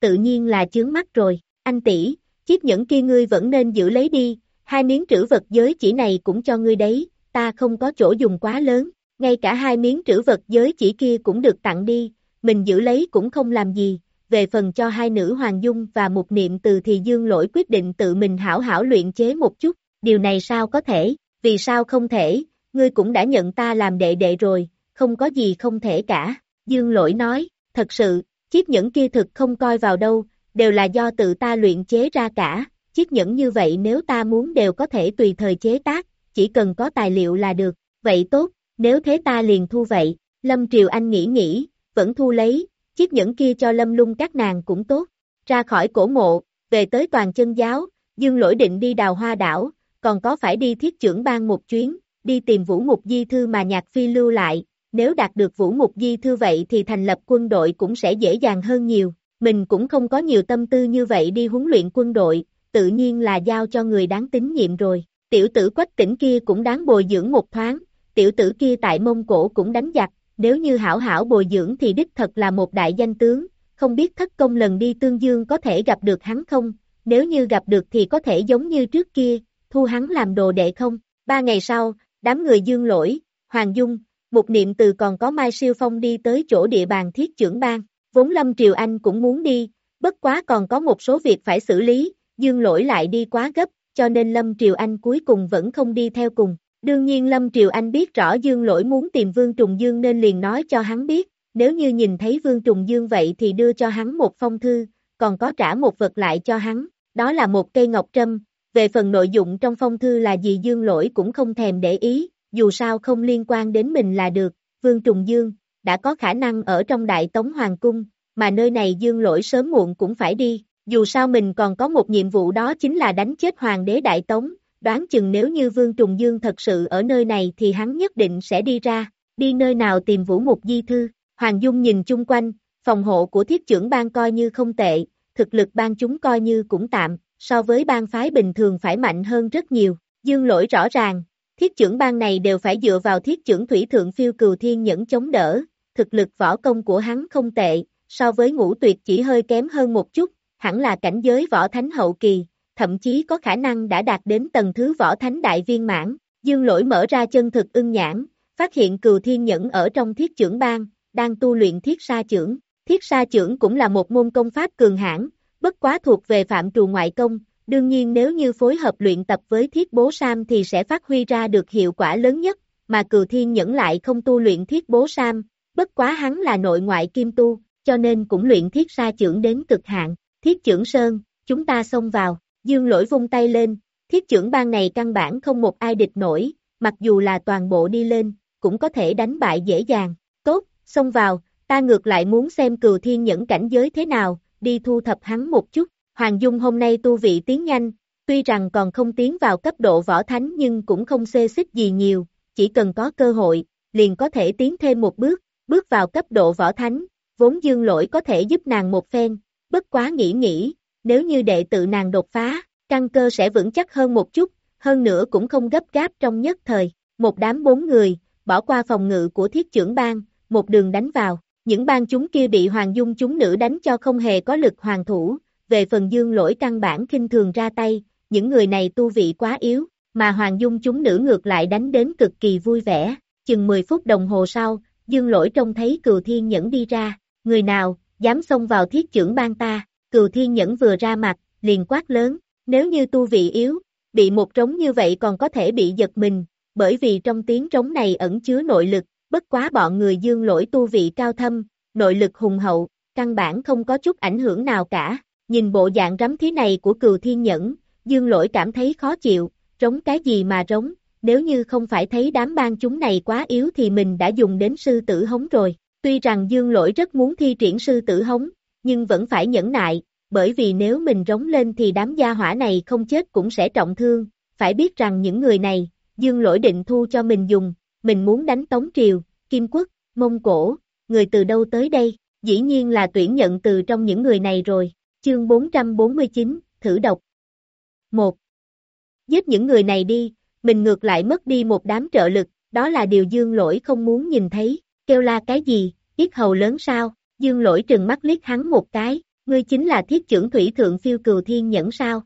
Tự nhiên là chướng mắt rồi, anh tỷ, chiếc nhẫn kia ngươi vẫn nên giữ lấy đi, hai miếng trữ vật giới chỉ này cũng cho ngươi đấy, ta không có chỗ dùng quá lớn, ngay cả hai miếng trữ vật giới chỉ kia cũng được tặng đi, mình giữ lấy cũng không làm gì, về phần cho hai nữ Hoàng Dung và một niệm từ thì dương lỗi quyết định tự mình hảo hảo luyện chế một chút, điều này sao có thể, vì sao không thể, ngươi cũng đã nhận ta làm đệ đệ rồi, không có gì không thể cả, dương lỗi nói, thật sự, chiếc nhẫn kia thực không coi vào đâu, đều là do tự ta luyện chế ra cả, chiếc nhẫn như vậy nếu ta muốn đều có thể tùy thời chế tác, chỉ cần có tài liệu là được, vậy tốt, nếu thế ta liền thu vậy, Lâm Triều Anh nghĩ nghĩ, vẫn thu lấy, chiếc nhẫn kia cho Lâm lung các nàng cũng tốt, ra khỏi cổ mộ, về tới toàn chân giáo, Dương lỗi định đi đào hoa đảo, còn có phải đi thiết trưởng ban một chuyến, đi tìm vũ mục di thư mà nhạc phi lưu lại, nếu đạt được vũ mục di thư vậy thì thành lập quân đội cũng sẽ dễ dàng hơn nhiều, mình cũng không có nhiều tâm tư như vậy đi huấn luyện quân đội, tự nhiên là giao cho người đáng tín nhiệm rồi. Tiểu tử quách tỉnh kia cũng đáng bồi dưỡng một thoáng, tiểu tử kia tại Mông Cổ cũng đánh giặc, nếu như hảo hảo bồi dưỡng thì đích thật là một đại danh tướng, không biết thất công lần đi tương dương có thể gặp được hắn không, nếu như gặp được thì có thể giống như trước kia, thu hắn làm đồ đệ không. Ba ngày sau, đám người dương lỗi, Hoàng Dung, một niệm từ còn có Mai Siêu Phong đi tới chỗ địa bàn thiết trưởng bang, vốn Lâm Triều Anh cũng muốn đi, bất quá còn có một số việc phải xử lý, dương lỗi lại đi quá gấp, cho nên Lâm Triều Anh cuối cùng vẫn không đi theo cùng. Đương nhiên Lâm Triều Anh biết rõ Dương Lỗi muốn tìm Vương Trùng Dương nên liền nói cho hắn biết, nếu như nhìn thấy Vương Trùng Dương vậy thì đưa cho hắn một phong thư, còn có trả một vật lại cho hắn, đó là một cây ngọc trâm, về phần nội dụng trong phong thư là gì Dương Lỗi cũng không thèm để ý, dù sao không liên quan đến mình là được, Vương Trùng Dương, đã có khả năng ở trong Đại Tống Hoàng Cung, mà nơi này Dương Lỗi sớm muộn cũng phải đi, dù sao mình còn có một nhiệm vụ đó chính là đánh chết Hoàng đế Đại Tống, đoán chừng nếu như Vương Trùng Dương thật sự ở nơi này thì hắn nhất định sẽ đi ra, đi nơi nào tìm Vũ Mục Di Thư, Hoàng Dung nhìn chung quanh, phòng hộ của thiết trưởng ban coi như không tệ, thực lực ban chúng coi như cũng tạm, so với ban phái bình thường phải mạnh hơn rất nhiều, dương lỗi rõ ràng, thiết trưởng ban này đều phải dựa vào thiết trưởng thủy thượng phiêu cừu thiên nhẫn chống đỡ, thực lực võ công của hắn không tệ, so với ngũ tuyệt chỉ hơi kém hơn một chút, hẳn là cảnh giới võ thánh hậu kỳ, thậm chí có khả năng đã đạt đến tầng thứ võ thánh đại viên mãn. Dương lỗi mở ra chân thực ưng nhãn, phát hiện cừu thiên nhẫn ở trong thiết trưởng bang, đang tu luyện thiết sa trưởng. Thiết sa trưởng cũng là một môn công pháp cường hãn, bất quá thuộc về phạm trù ngoại công, đương nhiên nếu như phối hợp luyện tập với thiết bố sam thì sẽ phát huy ra được hiệu quả lớn nhất, mà cừu thiên nhẫn lại không tu luyện thiết bố sam, bất quá hắn là nội ngoại kim tu, cho nên cũng luyện thiết sa trưởng đến cực hạn, thiết trưởng sơn, chúng ta xông vào. Dương lỗi vung tay lên, thiết trưởng bang này căn bản không một ai địch nổi, mặc dù là toàn bộ đi lên, cũng có thể đánh bại dễ dàng. Tốt, xông vào, ta ngược lại muốn xem cừu thiên nhẫn cảnh giới thế nào, đi thu thập hắn một chút. Hoàng Dung hôm nay tu vị tiến nhanh, tuy rằng còn không tiến vào cấp độ võ thánh nhưng cũng không xê xích gì nhiều, chỉ cần có cơ hội, liền có thể tiến thêm một bước, bước vào cấp độ võ thánh, vốn dương lỗi có thể giúp nàng một phen, bất quá nghĩ nghĩ, nếu như đệ tự nàng đột phá, căn cơ sẽ vững chắc hơn một chút, hơn nữa cũng không gấp gáp trong nhất thời. Một đám bốn người, bỏ qua phòng ngự của thiết trưởng bang, một đường đánh vào. Những bang chúng kia bị hoàng dung chúng nữ đánh cho không hề có lực hoàng thủ, về phần dương lỗi căn bản kinh thường ra tay, những người này tu vị quá yếu, mà Hoàng Dung chúng nữ ngược lại đánh đến cực kỳ vui vẻ, chừng 10 phút đồng hồ sau, dương lỗi trông thấy cừu thiên nhẫn đi ra, người nào, dám xông vào thiết trưởng ban ta, cừu thiên nhẫn vừa ra mặt, liền quát lớn, nếu như tu vị yếu, bị một trống như vậy còn có thể bị giật mình, bởi vì trong tiếng trống này ẩn chứa nội lực, bất quá bọn người dương lỗi tu vị cao thâm, nội lực hùng hậu, căn bản không có chút ảnh hưởng nào cả, nhìn bộ dạng rắm thế này của cừu thiên nhẫn, dương lỗi cảm thấy khó chịu, trống cái gì mà trống, nếu như không phải thấy đám bang chúng này quá yếu thì mình đã dùng đến sư tử hống rồi, tuy rằng dương lỗi rất muốn thi triển sư tử hống, nhưng vẫn phải nhẫn nại, bởi vì nếu mình rống lên thì đám gia hỏa này không chết cũng sẽ trọng thương, phải biết rằng những người này, dương lỗi định thu cho mình dùng, mình muốn đánh Tống Triều, Kim Quốc, Mông Cổ, người từ đâu tới đây, dĩ nhiên là tuyển nhận từ trong những người này rồi, chương 449, thử độc. 1. Giết những người này đi, mình ngược lại mất đi một đám trợ lực, đó là điều dương lỗi không muốn nhìn thấy, kêu la cái gì, ít hầu lớn sao, dương lỗi trừng mắt liếc hắn một cái, ngươi chính là thiết trưởng thủy thượng phiêu cừu thiên nhẫn sao.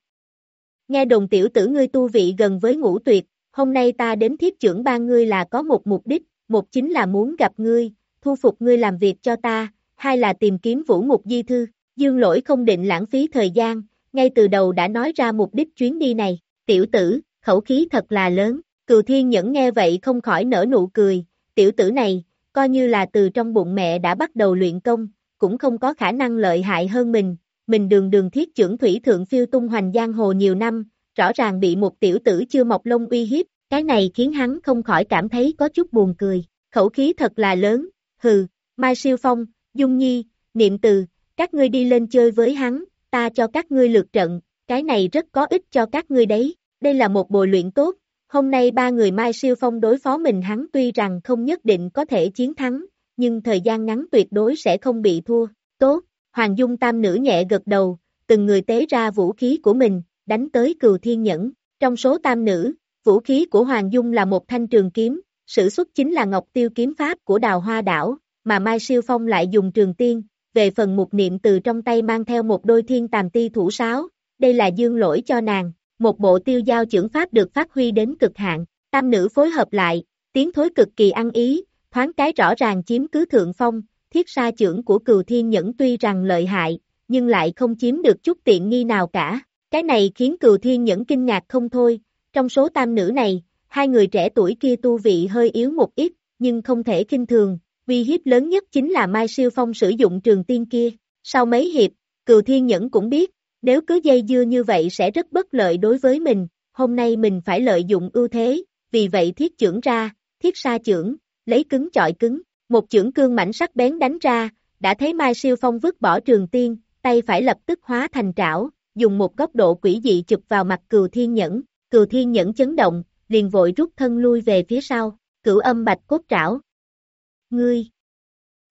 Nghe đồng tiểu tử ngươi tu vị gần với ngũ tuyệt, hôm nay ta đến thiết trưởng ba ngươi là có một mục đích, một chính là muốn gặp ngươi, thu phục ngươi làm việc cho ta, hai là tìm kiếm vũ mục di thư, dương lỗi không định lãng phí thời gian, ngay từ đầu đã nói ra mục đích chuyến đi này, tiểu tử, khẩu khí thật là lớn, cừu thiên nhẫn nghe vậy không khỏi nở nụ cười, tiểu tử này, coi như là từ trong bụng mẹ đã bắt đầu luyện công, cũng không có khả năng lợi hại hơn mình, mình đường đường thiết trưởng thủy thượng phiêu tung hoành giang hồ nhiều năm, rõ ràng bị một tiểu tử chưa mọc lông uy hiếp, cái này khiến hắn không khỏi cảm thấy có chút buồn cười, khẩu khí thật là lớn, hừ, Mai Siêu Phong, Dung Nhi, Niệm Từ, các ngươi đi lên chơi với hắn, ta cho các ngươi lượt trận, cái này rất có ích cho các ngươi đấy, đây là một bồi luyện tốt, hôm nay ba người Mai Siêu Phong đối phó mình hắn tuy rằng không nhất định có thể chiến thắng, nhưng thời gian ngắn tuyệt đối sẽ không bị thua, tốt, Hoàng Dung tam nữ nhẹ gật đầu, từng người tế ra vũ khí của mình, đánh tới cừu thiên nhẫn, trong số tam nữ, vũ khí của Hoàng Dung là một thanh trường kiếm, sử xuất chính là ngọc tiêu kiếm pháp của đào hoa đảo, mà Mai Siêu Phong lại dùng trường tiên, về phần Mục niệm từ trong tay mang theo một đôi thiên tàm ti thủ sáo, đây là dương lỗi cho nàng, một bộ tiêu giao trưởng pháp được phát huy đến cực hạn, tam nữ phối hợp lại, tiếng thối cực kỳ ăn ý, thoáng cái rõ ràng chiếm cứ thượng phong, thiết sa trưởng của cừu thiên nhẫn tuy rằng lợi hại, nhưng lại không chiếm được chút tiện nghi nào cả, cái này khiến cừu thiên nhẫn kinh ngạc không thôi, trong số tam nữ này, hai người trẻ tuổi kia tu vị hơi yếu một ít, nhưng không thể kinh thường, uy hiếp lớn nhất chính là Mai Siêu Phong sử dụng trường tiên kia, sau mấy hiệp, cừu thiên nhẫn cũng biết, nếu cứ dây dưa như vậy sẽ rất bất lợi đối với mình, hôm nay mình phải lợi dụng ưu thế, vì vậy thiết trưởng ra, thiết sa trưởng, lấy cứng chọi cứng, một chưởng cương mảnh sắc bén đánh ra, đã thấy Mai Siêu Phong vứt bỏ trường tiên, tay phải lập tức hóa thành trảo, dùng một góc độ quỷ dị chụp vào mặt cừu thiên nhẫn, cừu thiên nhẫn chấn động, liền vội rút thân lui về phía sau, cửu âm bạch cốt trảo. Ngươi!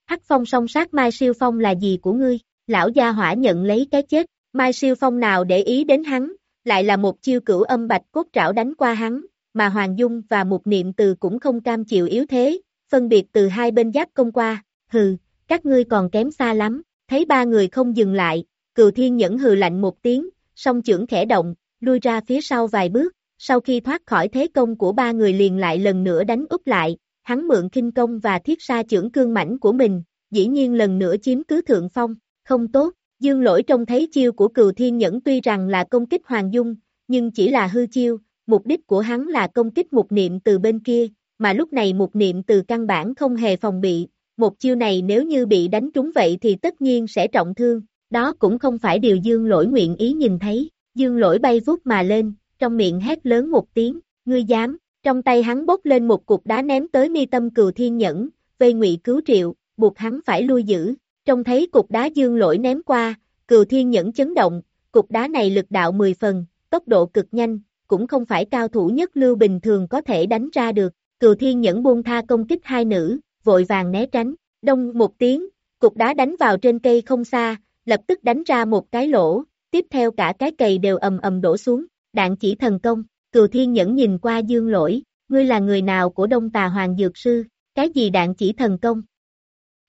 Hắc phong song sát Mai Siêu Phong là gì của ngươi? Lão gia hỏa nhận lấy cái chết, Mai Siêu Phong nào để ý đến hắn, lại là một chiêu cửu âm bạch cốt trảo đánh qua hắn, mà Hoàng Dung và một niệm từ cũng không cam chịu yếu thế, phân biệt từ hai bên giáp công qua, hừ, các ngươi còn kém xa lắm, thấy ba người không dừng lại, cừu thiên nhẫn hừ lạnh một tiếng, song trưởng khẽ động, lui ra phía sau vài bước, sau khi thoát khỏi thế công của ba người liền lại lần nữa đánh úp lại, hắn mượn kinh công và thiết sa trưởng cương mảnh của mình, dĩ nhiên lần nữa chiếm cứ thượng phong, không tốt, dương lỗi trông thấy chiêu của cừu thiên nhẫn tuy rằng là công kích Hoàng Dung, nhưng chỉ là hư chiêu, mục đích của hắn là công kích một niệm từ bên kia, mà lúc này một niệm từ căn bản không hề phòng bị, một chiêu này nếu như bị đánh trúng vậy thì tất nhiên sẽ trọng thương, đó cũng không phải điều dương lỗi nguyện ý nhìn thấy, dương lỗi bay vút mà lên, trong miệng hét lớn một tiếng, ngươi dám, trong tay hắn bốc lên một cục đá ném tới mi tâm cừu thiên nhẫn, vây ngụy cứu triệu, buộc hắn phải lui giữ, trông thấy cục đá dương lỗi ném qua, cừu thiên nhẫn chấn động, cục đá này lực đạo 10 phần, tốc độ cực nhanh, cũng không phải cao thủ nhất lưu bình thường có thể đánh ra được, cừu thiên nhẫn buông tha công kích hai nữ, vội vàng né tránh, đông một tiếng, cục đá đánh vào trên cây không xa, lập tức đánh ra một cái lỗ, tiếp theo cả cái cây đều ầm ầm đổ xuống, đạn chỉ thần công, cừu thiên nhẫn nhìn qua dương lỗi, ngươi là người nào của đông tà hoàng dược sư, cái gì đạn chỉ thần công?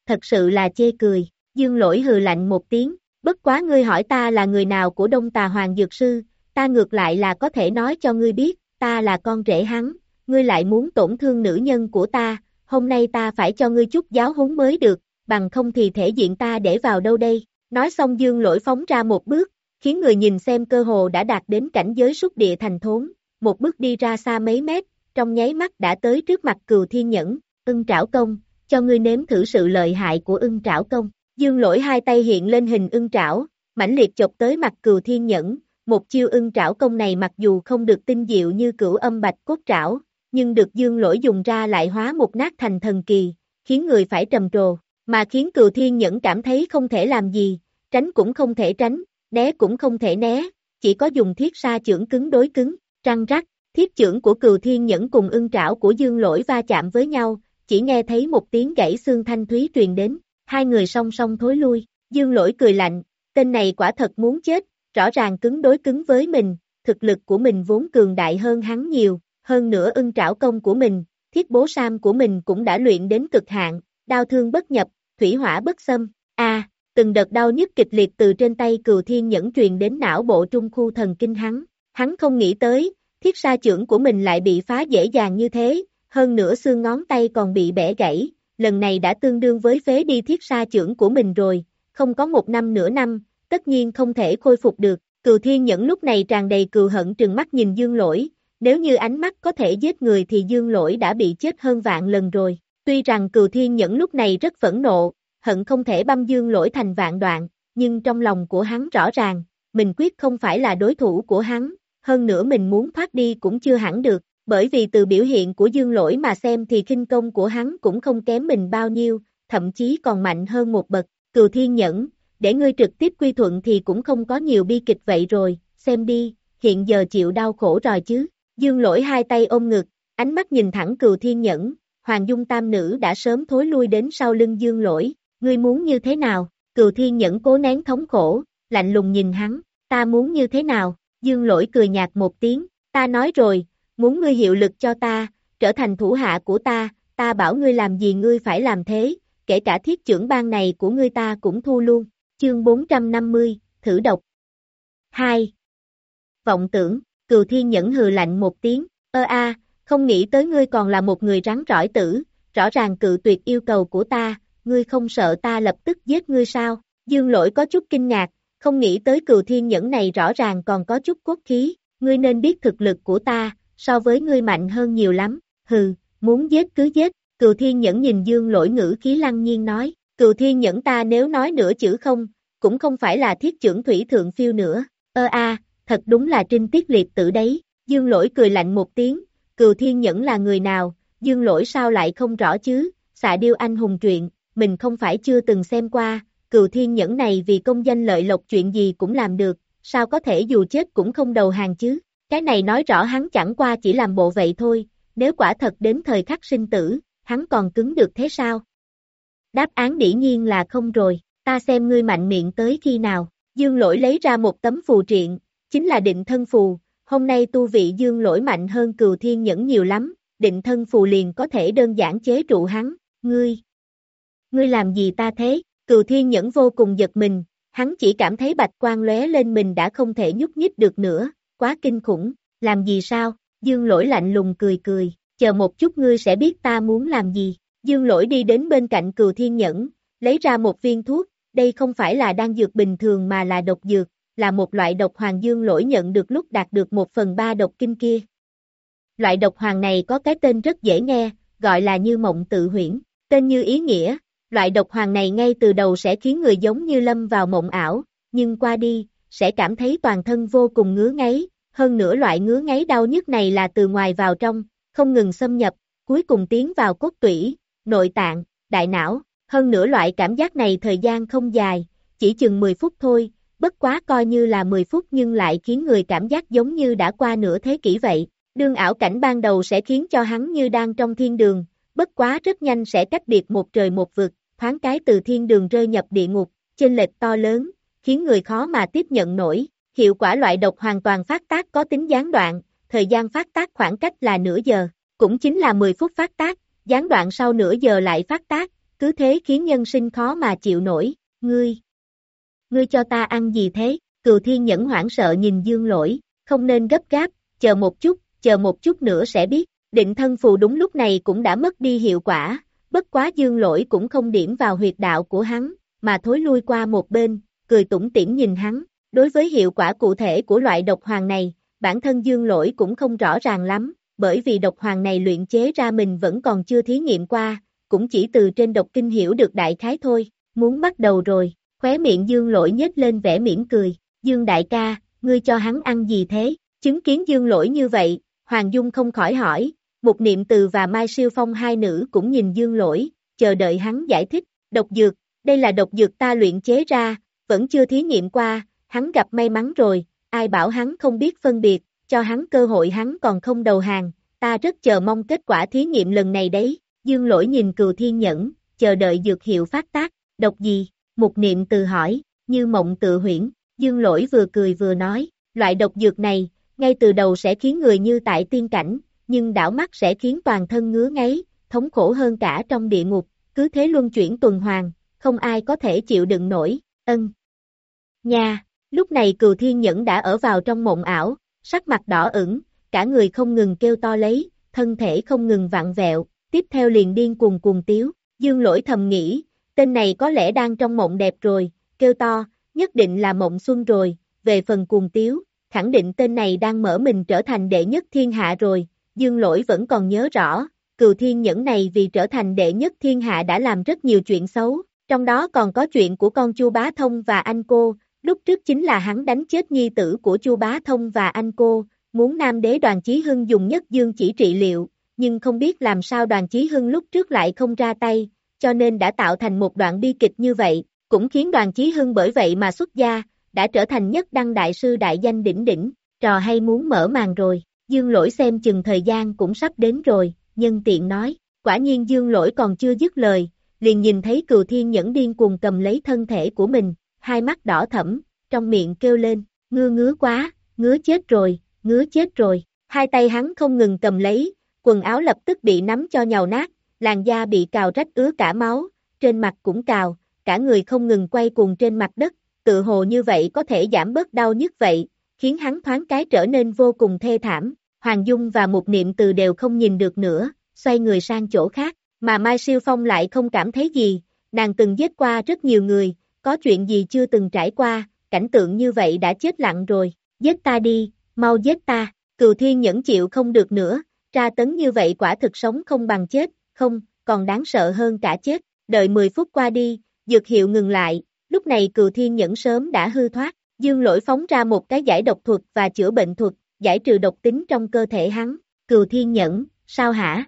Thật sự là chê cười, dương lỗi hừ lạnh một tiếng, bất quá ngươi hỏi ta là người nào của đông tà hoàng dược sư, ta ngược lại là có thể nói cho ngươi biết, ta là con rể hắn, ngươi lại muốn tổn thương nữ nhân của ta, hôm nay ta phải cho ngươi chút giáo huấn mới được, bằng không thì thể diện ta để vào đâu đây, nói xong dương lỗi phóng ra một bước, khiến người nhìn xem cơ hồ đã đạt đến cảnh giới xúc địa thành thốn, một bước đi ra xa mấy mét, trong nháy mắt đã tới trước mặt cừu thiên nhẫn, ưng trảo công, cho ngươi nếm thử sự lợi hại của ưng trảo công, dương lỗi hai tay hiện lên hình ưng trảo, mãnh liệt chọc tới mặt cừu thiên nhẫn, một chiêu ưng trảo công này mặc dù không được tinh diệu như cửu âm bạch cốt trảo, nhưng được dương lỗi dùng ra lại hóa một nát thành thần kỳ, khiến người phải trầm trồ, mà khiến cừu thiên nhẫn cảm thấy không thể làm gì, tránh cũng không thể tránh, né cũng không thể né, chỉ có dùng thiết sa trưởng cứng đối cứng, trăng rắc, thiết trưởng của cừu thiên nhẫn cùng ưng trảo của dương lỗi va chạm với nhau, chỉ nghe thấy một tiếng gãy xương thanh thúy truyền đến, hai người song song thối lui, dương lỗi cười lạnh, tên này quả thật muốn chết, rõ ràng cứng đối cứng với mình, thực lực của mình vốn cường đại hơn hắn nhiều, hơn nữa ưng trảo công của mình, thiết bố sam của mình cũng đã luyện đến cực hạn, đau thương bất nhập, thủy hỏa bất xâm, a từng đợt đau nhức kịch liệt từ trên tay cừu thiên nhẫn truyền đến não bộ trung khu thần kinh hắn, hắn không nghĩ tới, thiết sa trưởng của mình lại bị phá dễ dàng như thế, hơn nữa xương ngón tay còn bị bẻ gãy, lần này đã tương đương với phế đi thiết sa trưởng của mình rồi, không có một năm nửa năm, tất nhiên không thể khôi phục được, cừu thiên nhẫn lúc này tràn đầy cừu hận trừng mắt nhìn dương lỗi, nếu như ánh mắt có thể giết người thì dương lỗi đã bị chết hơn vạn lần rồi, tuy rằng cừu thiên nhẫn lúc này rất phẫn nộ, hận không thể băm dương lỗi thành vạn đoạn, nhưng trong lòng của hắn rõ ràng, mình quyết không phải là đối thủ của hắn, hơn nữa mình muốn thoát đi cũng chưa hẳn được, bởi vì từ biểu hiện của dương lỗi mà xem thì kinh công của hắn cũng không kém mình bao nhiêu, thậm chí còn mạnh hơn một bậc, cừu thiên nhẫn, để ngươi trực tiếp quy thuận thì cũng không có nhiều bi kịch vậy rồi, xem đi, hiện giờ chịu đau khổ rồi chứ, dương lỗi hai tay ôm ngực, ánh mắt nhìn thẳng cừu thiên nhẫn, Hoàng Dung Tam Nữ đã sớm thối lui đến sau lưng dương lỗi, ngươi muốn như thế nào, cừu thiên nhẫn cố nén thống khổ, lạnh lùng nhìn hắn, ta muốn như thế nào, dương lỗi cười nhạt một tiếng, ta nói rồi, muốn ngươi hiệu lực cho ta, trở thành thủ hạ của ta, ta bảo ngươi làm gì ngươi phải làm thế, kể cả thiết trưởng ban này của ngươi ta cũng thu luôn, chương 450, thử độc. 2. Vọng tưởng, cừu thiên nhẫn hừ lạnh một tiếng, ơ a, không nghĩ tới ngươi còn là một người rắn rỏi tử, rõ ràng cự tuyệt yêu cầu của ta, ngươi không sợ ta lập tức giết ngươi sao, dương lỗi có chút kinh ngạc, không nghĩ tới cừu thiên nhẫn này rõ ràng còn có chút cốt khí, ngươi nên biết thực lực của ta, so với ngươi mạnh hơn nhiều lắm, hừ, muốn giết cứ giết, cựu thiên nhẫn nhìn dương lỗi ngữ khí lăng nhiên nói, cựu thiên nhẫn ta nếu nói nửa chữ không, cũng không phải là thiết trưởng thủy thượng phiêu nữa, ơ a, thật đúng là trinh tiết liệt tử đấy, dương lỗi cười lạnh một tiếng, cựu thiên nhẫn là người nào, dương lỗi sao lại không rõ chứ, xạ điêu anh hùng truyện, mình không phải chưa từng xem qua, cựu thiên nhẫn này vì công danh lợi lộc chuyện gì cũng làm được, sao có thể dù chết cũng không đầu hàng chứ, cái này nói rõ hắn chẳng qua chỉ làm bộ vậy thôi, nếu quả thật đến thời khắc sinh tử, hắn còn cứng được thế sao? Đáp án dĩ nhiên là không rồi, ta xem ngươi mạnh miệng tới khi nào, dương lỗi lấy ra một tấm phù triện, chính là định thân phù, hôm nay tu vị dương lỗi mạnh hơn cừu thiên nhẫn nhiều lắm, định thân phù liền có thể đơn giản chế trụ hắn, ngươi. Ngươi làm gì ta thế, cừu thiên nhẫn vô cùng giật mình, hắn chỉ cảm thấy bạch quang lóe lên mình đã không thể nhúc nhích được nữa, quá kinh khủng, làm gì sao, dương lỗi lạnh lùng cười cười, chờ một chút ngươi sẽ biết ta muốn làm gì, dương lỗi đi đến bên cạnh cừu thiên nhẫn, lấy ra một viên thuốc, đây không phải là đan dược bình thường mà là độc dược, là một loại độc hoàng dương lỗi nhận được lúc đạt được một phần ba độc kinh kia. Loại độc hoàng này có cái tên rất dễ nghe, gọi là như mộng tự huyễn, tên như ý nghĩa, loại độc hoàng này ngay từ đầu sẽ khiến người giống như lâm vào mộng ảo, nhưng qua đi, sẽ cảm thấy toàn thân vô cùng ngứa ngáy, hơn nữa loại ngứa ngáy đau nhức này là từ ngoài vào trong, không ngừng xâm nhập, cuối cùng tiến vào cốt tủy, nội tạng, đại não, hơn nữa loại cảm giác này thời gian không dài, chỉ chừng 10 phút thôi, bất quá coi như là 10 phút nhưng lại khiến người cảm giác giống như đã qua nửa thế kỷ vậy. Đương ảo cảnh ban đầu sẽ khiến cho hắn như đang trong thiên đường, bất quá rất nhanh sẽ cách biệt một trời một vực, thoáng cái từ thiên đường rơi nhập địa ngục, trên lệch to lớn, khiến người khó mà tiếp nhận nổi. Hiệu quả loại độc hoàn toàn phát tác có tính gián đoạn, thời gian phát tác khoảng cách là nửa giờ, cũng chính là 10 phút phát tác, gián đoạn sau nửa giờ lại phát tác, cứ thế khiến nhân sinh khó mà chịu nổi, ngươi. Ngươi cho ta ăn gì thế? Cừu thiên nhẫn hoảng sợ nhìn dương lỗi, không nên gấp gáp, chờ một chút, chờ một chút nữa sẽ biết, định thân phù đúng lúc này cũng đã mất đi hiệu quả, bất quá dương lỗi cũng không điểm vào huyệt đạo của hắn, mà thối lui qua một bên, cười tủm tỉm nhìn hắn, đối với hiệu quả cụ thể của loại độc hoàng này, bản thân dương lỗi cũng không rõ ràng lắm, bởi vì độc hoàng này luyện chế ra mình vẫn còn chưa thí nghiệm qua, cũng chỉ từ trên độc kinh hiểu được đại khái thôi, muốn bắt đầu rồi, khóe miệng dương lỗi nhếch lên vẻ mỉm cười, dương đại ca, ngươi cho hắn ăn gì thế, chứng kiến dương lỗi như vậy, Hoàng Dung không khỏi hỏi, một niệm từ và Mai Siêu Phong hai nữ cũng nhìn dương lỗi, chờ đợi hắn giải thích, độc dược, đây là độc dược ta luyện chế ra, vẫn chưa thí nghiệm qua, hắn gặp may mắn rồi, ai bảo hắn không biết phân biệt, cho hắn cơ hội hắn còn không đầu hàng, ta rất chờ mong kết quả thí nghiệm lần này đấy, dương lỗi nhìn cừu thiên nhẫn, chờ đợi dược hiệu phát tác, độc gì, một niệm từ hỏi, như mộng tự huyễn, dương lỗi vừa cười vừa nói, loại độc dược này, ngay từ đầu sẽ khiến người như tại tiên cảnh, nhưng đảo mắt sẽ khiến toàn thân ngứa ngáy, thống khổ hơn cả trong địa ngục, cứ thế luân chuyển tuần hoàn, không ai có thể chịu đựng nổi, ân. Nha, lúc này cừu thiên nhẫn đã ở vào trong mộng ảo, sắc mặt đỏ ửng, cả người không ngừng kêu to lấy, thân thể không ngừng vặn vẹo, tiếp theo liền điên cuồng cuồng tiếu, dương lỗi thầm nghĩ, tên này có lẽ đang trong mộng đẹp rồi, kêu to, nhất định là mộng xuân rồi, về phần cuồng tiếu, khẳng định tên này đang mở mình trở thành đệ nhất thiên hạ rồi, dương lỗi vẫn còn nhớ rõ, cừu thiên nhẫn này vì trở thành đệ nhất thiên hạ đã làm rất nhiều chuyện xấu, trong đó còn có chuyện của con chu bá thông và anh cô, lúc trước chính là hắn đánh chết nhi tử của chu bá thông và anh cô, muốn nam đế đoàn chí hưng dùng nhất dương chỉ trị liệu, nhưng không biết làm sao đoàn chí hưng lúc trước lại không ra tay, cho nên đã tạo thành một đoạn bi kịch như vậy, cũng khiến đoàn chí hưng bởi vậy mà xuất gia, đã trở thành nhất đăng đại sư đại danh đỉnh đỉnh, trò hay muốn mở màn rồi, dương lỗi xem chừng thời gian cũng sắp đến rồi, nhân tiện nói, quả nhiên dương lỗi còn chưa dứt lời, liền nhìn thấy cừu thiên nhẫn điên cuồng cầm lấy thân thể của mình, hai mắt đỏ thẫm, trong miệng kêu lên, ngứa ngứa quá, ngứa chết rồi, ngứa chết rồi, hai tay hắn không ngừng cầm lấy, quần áo lập tức bị nắm cho nhào nát, làn da bị cào rách ứa cả máu, trên mặt cũng cào, cả người không ngừng quay cuồng trên mặt đất, tự hồ như vậy có thể giảm bớt đau nhức vậy, khiến hắn thoáng cái trở nên vô cùng thê thảm, Hoàng Dung và một niệm từ đều không nhìn được nữa, xoay người sang chỗ khác, mà Mai Siêu Phong lại không cảm thấy gì, nàng từng giết qua rất nhiều người, có chuyện gì chưa từng trải qua, cảnh tượng như vậy đã chết lặng rồi, giết ta đi, mau giết ta, cừu thiên nhẫn chịu không được nữa, tra tấn như vậy quả thực sống không bằng chết, không, còn đáng sợ hơn cả chết, đợi 10 phút qua đi, dược hiệu ngừng lại, lúc này cừu thiên nhẫn sớm đã hư thoát, dương lỗi phóng ra một cái giải độc thuật và chữa bệnh thuật, giải trừ độc tính trong cơ thể hắn, cừu thiên nhẫn, sao hả?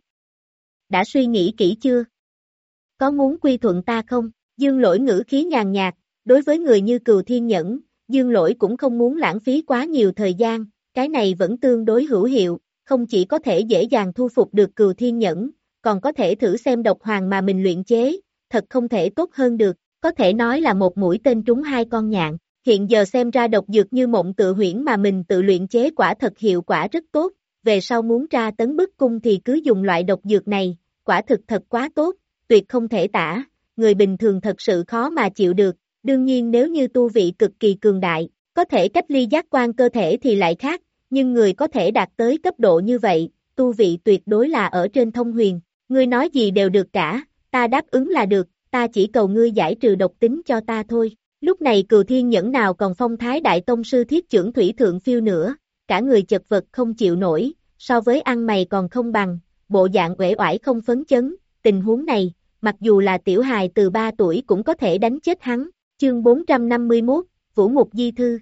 Đã suy nghĩ kỹ chưa? Có muốn quy thuận ta không? Dương lỗi ngữ khí nhàn nhạt, đối với người như cừu thiên nhẫn, dương lỗi cũng không muốn lãng phí quá nhiều thời gian, cái này vẫn tương đối hữu hiệu, không chỉ có thể dễ dàng thu phục được cừu thiên nhẫn, còn có thể thử xem độc hoàng mà mình luyện chế, thật không thể tốt hơn được, có thể nói là một mũi tên trúng hai con nhạn. Hiện giờ xem ra độc dược như mộng tự huyễn mà mình tự luyện chế quả thật hiệu quả rất tốt, về sau muốn ra tấn bức cung thì cứ dùng loại độc dược này, quả thực thật quá tốt, tuyệt không thể tả, người bình thường thật sự khó mà chịu được, đương nhiên nếu như tu vị cực kỳ cường đại, có thể cách ly giác quan cơ thể thì lại khác, nhưng người có thể đạt tới cấp độ như vậy, tu vị tuyệt đối là ở trên thông huyền, ngươi nói gì đều được cả, ta đáp ứng là được, ta chỉ cầu ngươi giải trừ độc tính cho ta thôi. Lúc này cừu thiên nhẫn nào còn phong thái đại tông sư thiết trưởng thủy thượng phiêu nữa, cả người chật vật không chịu nổi, so với ăn mày còn không bằng, bộ dạng uể oải không phấn chấn, tình huống này, mặc dù là tiểu hài từ 3 tuổi cũng có thể đánh chết hắn, chương 451, Vũ Mục Di Thư.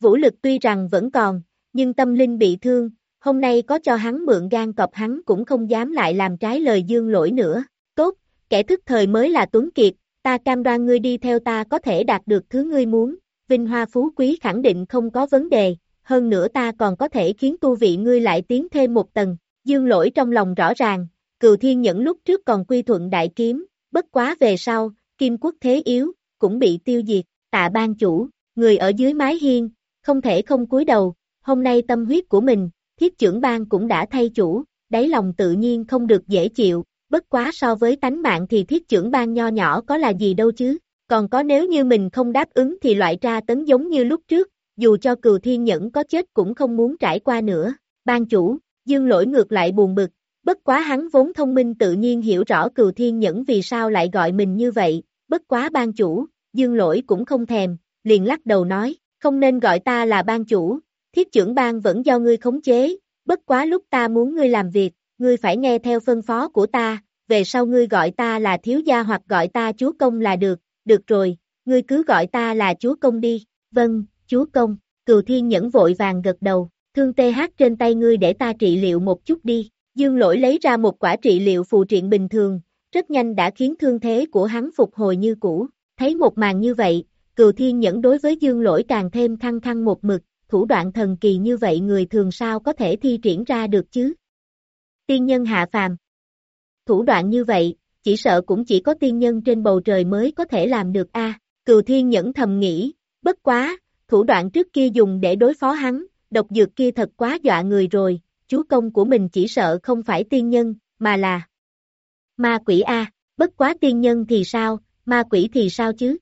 Vũ lực tuy rằng vẫn còn, nhưng tâm linh bị thương, hôm nay có cho hắn mượn gan cọp hắn cũng không dám lại làm trái lời dương lỗi nữa, tốt, kẻ thức thời mới là Tuấn Kiệt, ta cam đoan ngươi đi theo ta có thể đạt được thứ ngươi muốn, vinh hoa phú quý khẳng định không có vấn đề, hơn nữa ta còn có thể khiến tu vị ngươi lại tiến thêm một tầng, dương lỗi trong lòng rõ ràng, cựu thiên nhẫn lúc trước còn quy thuận đại kiếm, bất quá về sau, kim quốc thế yếu, cũng bị tiêu diệt, tạ ban chủ, người ở dưới mái hiên, không thể không cúi đầu, hôm nay tâm huyết của mình, thiết trưởng ban cũng đã thay chủ, đáy lòng tự nhiên không được dễ chịu, bất quá so với tánh mạng thì thiết trưởng ban nho nhỏ có là gì đâu chứ, còn có nếu như mình không đáp ứng thì loại ra tấn giống như lúc trước, dù cho cừu thiên nhẫn có chết cũng không muốn trải qua nữa. Ban chủ, dương lỗi ngược lại buồn bực, bất quá hắn vốn thông minh tự nhiên hiểu rõ cừu thiên nhẫn vì sao lại gọi mình như vậy, bất quá ban chủ, dương lỗi cũng không thèm, liền lắc đầu nói, không nên gọi ta là ban chủ, thiết trưởng ban vẫn do ngươi khống chế, bất quá lúc ta muốn ngươi làm việc, ngươi phải nghe theo phân phó của ta, về sau ngươi gọi ta là thiếu gia hoặc gọi ta chúa công là được, được rồi, ngươi cứ gọi ta là chúa công đi, vâng, chúa công, cừu thiên nhẫn vội vàng gật đầu, thương tê hát trên tay ngươi để ta trị liệu một chút đi, dương lỗi lấy ra một quả trị liệu phù triện bình thường, rất nhanh đã khiến thương thế của hắn phục hồi như cũ, thấy một màn như vậy, cừu thiên nhẫn đối với dương lỗi càng thêm khăng khăng một mực, thủ đoạn thần kỳ như vậy người thường sao có thể thi triển ra được chứ? Tiên nhân hạ phàm Thủ đoạn như vậy, chỉ sợ cũng chỉ có tiên nhân trên bầu trời mới có thể làm được a. Cừu Thiên Nhẫn thầm nghĩ, bất quá, thủ đoạn trước kia dùng để đối phó hắn, độc dược kia thật quá dọa người rồi, chú công của mình chỉ sợ không phải tiên nhân, mà là ma quỷ a, bất quá tiên nhân thì sao, ma quỷ thì sao chứ?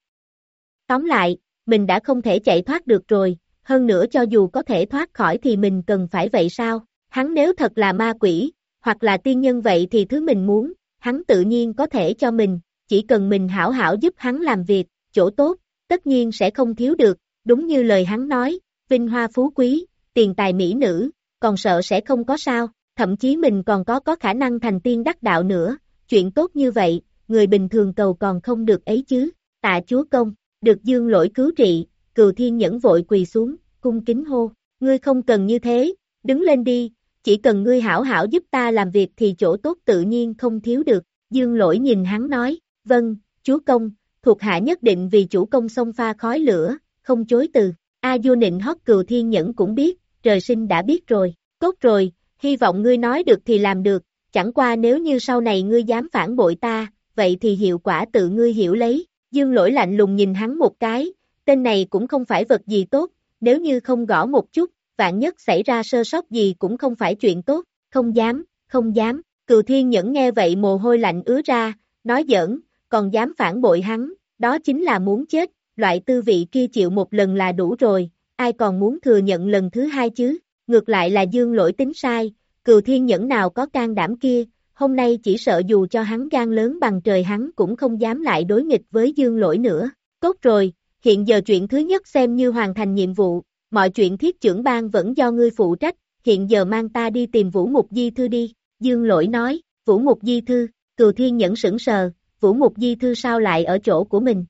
Tóm lại, mình đã không thể chạy thoát được rồi, hơn nữa cho dù có thể thoát khỏi thì mình cần phải vậy sao? Hắn nếu thật là ma quỷ, hoặc là tiên nhân vậy thì thứ mình muốn, hắn tự nhiên có thể cho mình, chỉ cần mình hảo hảo giúp hắn làm việc, chỗ tốt, tất nhiên sẽ không thiếu được, đúng như lời hắn nói, vinh hoa phú quý, tiền tài mỹ nữ, còn sợ sẽ không có sao, thậm chí mình còn có có khả năng thành tiên đắc đạo nữa, chuyện tốt như vậy, người bình thường cầu còn không được ấy chứ, tạ chúa công, được dương lỗi cứu trị, cừu thiên nhẫn vội quỳ xuống, cung kính hô, ngươi không cần như thế, đứng lên đi, chỉ cần ngươi hảo hảo giúp ta làm việc thì chỗ tốt tự nhiên không thiếu được, dương lỗi nhìn hắn nói, vâng, chúa công, thuộc hạ nhất định vì chủ công sông pha khói lửa, không chối từ, A Du nịnh hót cừu thiên nhẫn cũng biết, trời sinh đã biết rồi, tốt rồi, hy vọng ngươi nói được thì làm được, chẳng qua nếu như sau này ngươi dám phản bội ta, vậy thì hiệu quả tự ngươi hiểu lấy, dương lỗi lạnh lùng nhìn hắn một cái, tên này cũng không phải vật gì tốt, nếu như không gõ một chút, vạn nhất xảy ra sơ sót gì cũng không phải chuyện tốt, không dám, không dám, cừu thiên nhẫn nghe vậy mồ hôi lạnh ứa ra, nói giỡn, còn dám phản bội hắn, đó chính là muốn chết, loại tư vị kia chịu một lần là đủ rồi, ai còn muốn thừa nhận lần thứ hai chứ, ngược lại là dương lỗi tính sai, cừu thiên nhẫn nào có can đảm kia, hôm nay chỉ sợ dù cho hắn gan lớn bằng trời hắn cũng không dám lại đối nghịch với dương lỗi nữa, tốt rồi, hiện giờ chuyện thứ nhất xem như hoàn thành nhiệm vụ, mọi chuyện thiết trưởng ban vẫn do ngươi phụ trách, hiện giờ mang ta đi tìm Vũ Mục Di Thư đi, Dương Lỗi nói, Vũ Mục Di Thư, Cừu Thiên Nhẫn sững sờ, Vũ Mục Di Thư sao lại ở chỗ của mình?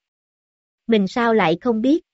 Mình sao lại không biết?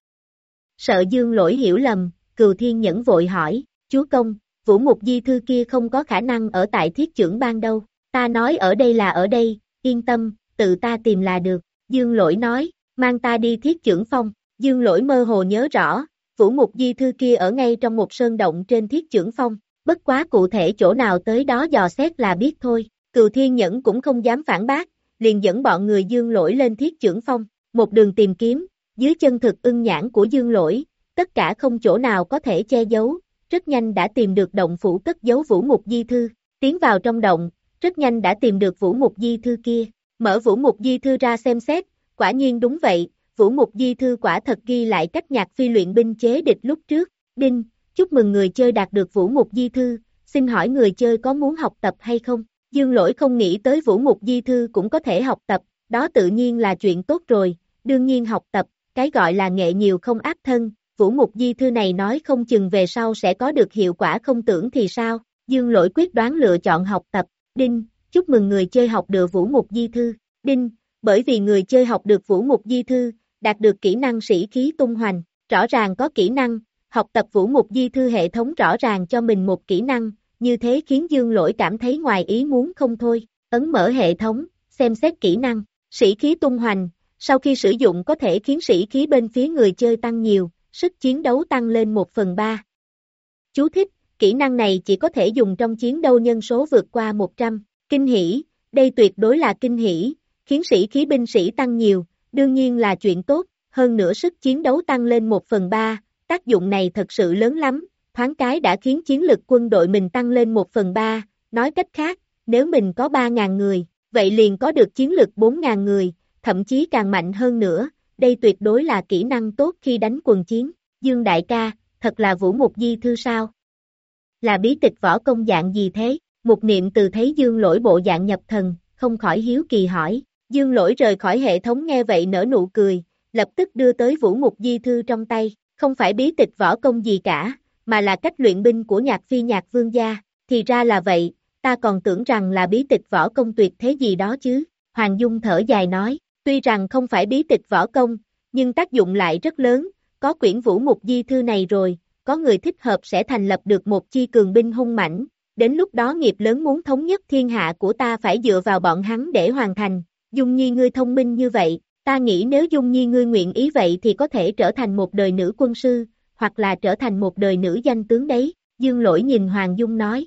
Sợ Dương Lỗi hiểu lầm, Cừu Thiên Nhẫn vội hỏi, chúa công, Vũ Mục Di Thư kia không có khả năng ở tại thiết trưởng ban đâu, ta nói ở đây là ở đây, yên tâm, tự ta tìm là được, Dương Lỗi nói, mang ta đi thiết trưởng phong, Dương Lỗi mơ hồ nhớ rõ, Vũ Mục Di Thư kia ở ngay trong một sơn động trên thiết trưởng phong, bất quá cụ thể chỗ nào tới đó dò xét là biết thôi. Cừu Thiên Nhẫn cũng không dám phản bác, liền dẫn bọn người dương lỗi lên thiết trưởng phong, một đường tìm kiếm, dưới chân thực ưng nhãn của dương lỗi, tất cả không chỗ nào có thể che giấu, rất nhanh đã tìm được động phủ cất giấu Vũ Mục Di Thư, tiến vào trong động, rất nhanh đã tìm được Vũ Mục Di Thư kia, mở Vũ Mục Di Thư ra xem xét, quả nhiên đúng vậy, Vũ Mục Di Thư quả thật ghi lại cách nhạc phi luyện binh chế địch lúc trước. Đinh, chúc mừng người chơi đạt được Vũ Mục Di Thư, xin hỏi người chơi có muốn học tập hay không? Dương lỗi không nghĩ tới Vũ Mục Di Thư cũng có thể học tập, đó tự nhiên là chuyện tốt rồi, đương nhiên học tập, cái gọi là nghệ nhiều không áp thân, Vũ Mục Di Thư này nói không chừng về sau sẽ có được hiệu quả không tưởng thì sao, Dương lỗi quyết đoán lựa chọn học tập, Đinh, chúc mừng người chơi học được Vũ Mục Di Thư, Đinh, bởi vì người chơi học được Vũ Mục Di Thư, đạt được kỹ năng sĩ khí tung hoành, rõ ràng có kỹ năng, học tập vũ mục di thư hệ thống rõ ràng cho mình một kỹ năng, như thế khiến dương lỗi cảm thấy ngoài ý muốn không thôi, ấn mở hệ thống, xem xét kỹ năng, sĩ khí tung hoành, sau khi sử dụng có thể khiến sĩ khí bên phía người chơi tăng nhiều, sức chiến đấu tăng lên 1 phần 3. Chú thích, kỹ năng này chỉ có thể dùng trong chiến đấu nhân số vượt qua 100, kinh hỷ, đây tuyệt đối là kinh hỷ, khiến sĩ khí binh sĩ tăng nhiều, đương nhiên là chuyện tốt, hơn nữa sức chiến đấu tăng lên 1 phần 3, tác dụng này thật sự lớn lắm, thoáng cái đã khiến chiến lực quân đội mình tăng lên 1 phần 3, nói cách khác, nếu mình có 3.000 người, vậy liền có được chiến lực 4.000 người, thậm chí càng mạnh hơn nữa, đây tuyệt đối là kỹ năng tốt khi đánh quần chiến. Dương đại ca, thật là vũ mục di thư sao? Là bí tịch võ công dạng gì thế? Mục niệm từ thấy dương lỗi bộ dạng nhập thần, không khỏi hiếu kỳ hỏi. Dương lỗi rời khỏi hệ thống nghe vậy nở nụ cười, lập tức đưa tới vũ mục di thư trong tay, không phải bí tịch võ công gì cả, mà là cách luyện binh của nhạc phi nhạc vương gia, thì ra là vậy, ta còn tưởng rằng là bí tịch võ công tuyệt thế gì đó chứ, Hoàng Dung thở dài nói, tuy rằng không phải bí tịch võ công, nhưng tác dụng lại rất lớn, có quyển vũ mục di thư này rồi, có người thích hợp sẽ thành lập được một chi cường binh hung mãnh, đến lúc đó nghiệp lớn muốn thống nhất thiên hạ của ta phải dựa vào bọn hắn để hoàn thành, Dung Nhi ngươi thông minh như vậy, ta nghĩ nếu Dung Nhi ngươi nguyện ý vậy thì có thể trở thành một đời nữ quân sư, hoặc là trở thành một đời nữ danh tướng đấy, Dương Lỗi nhìn Hoàng Dung nói.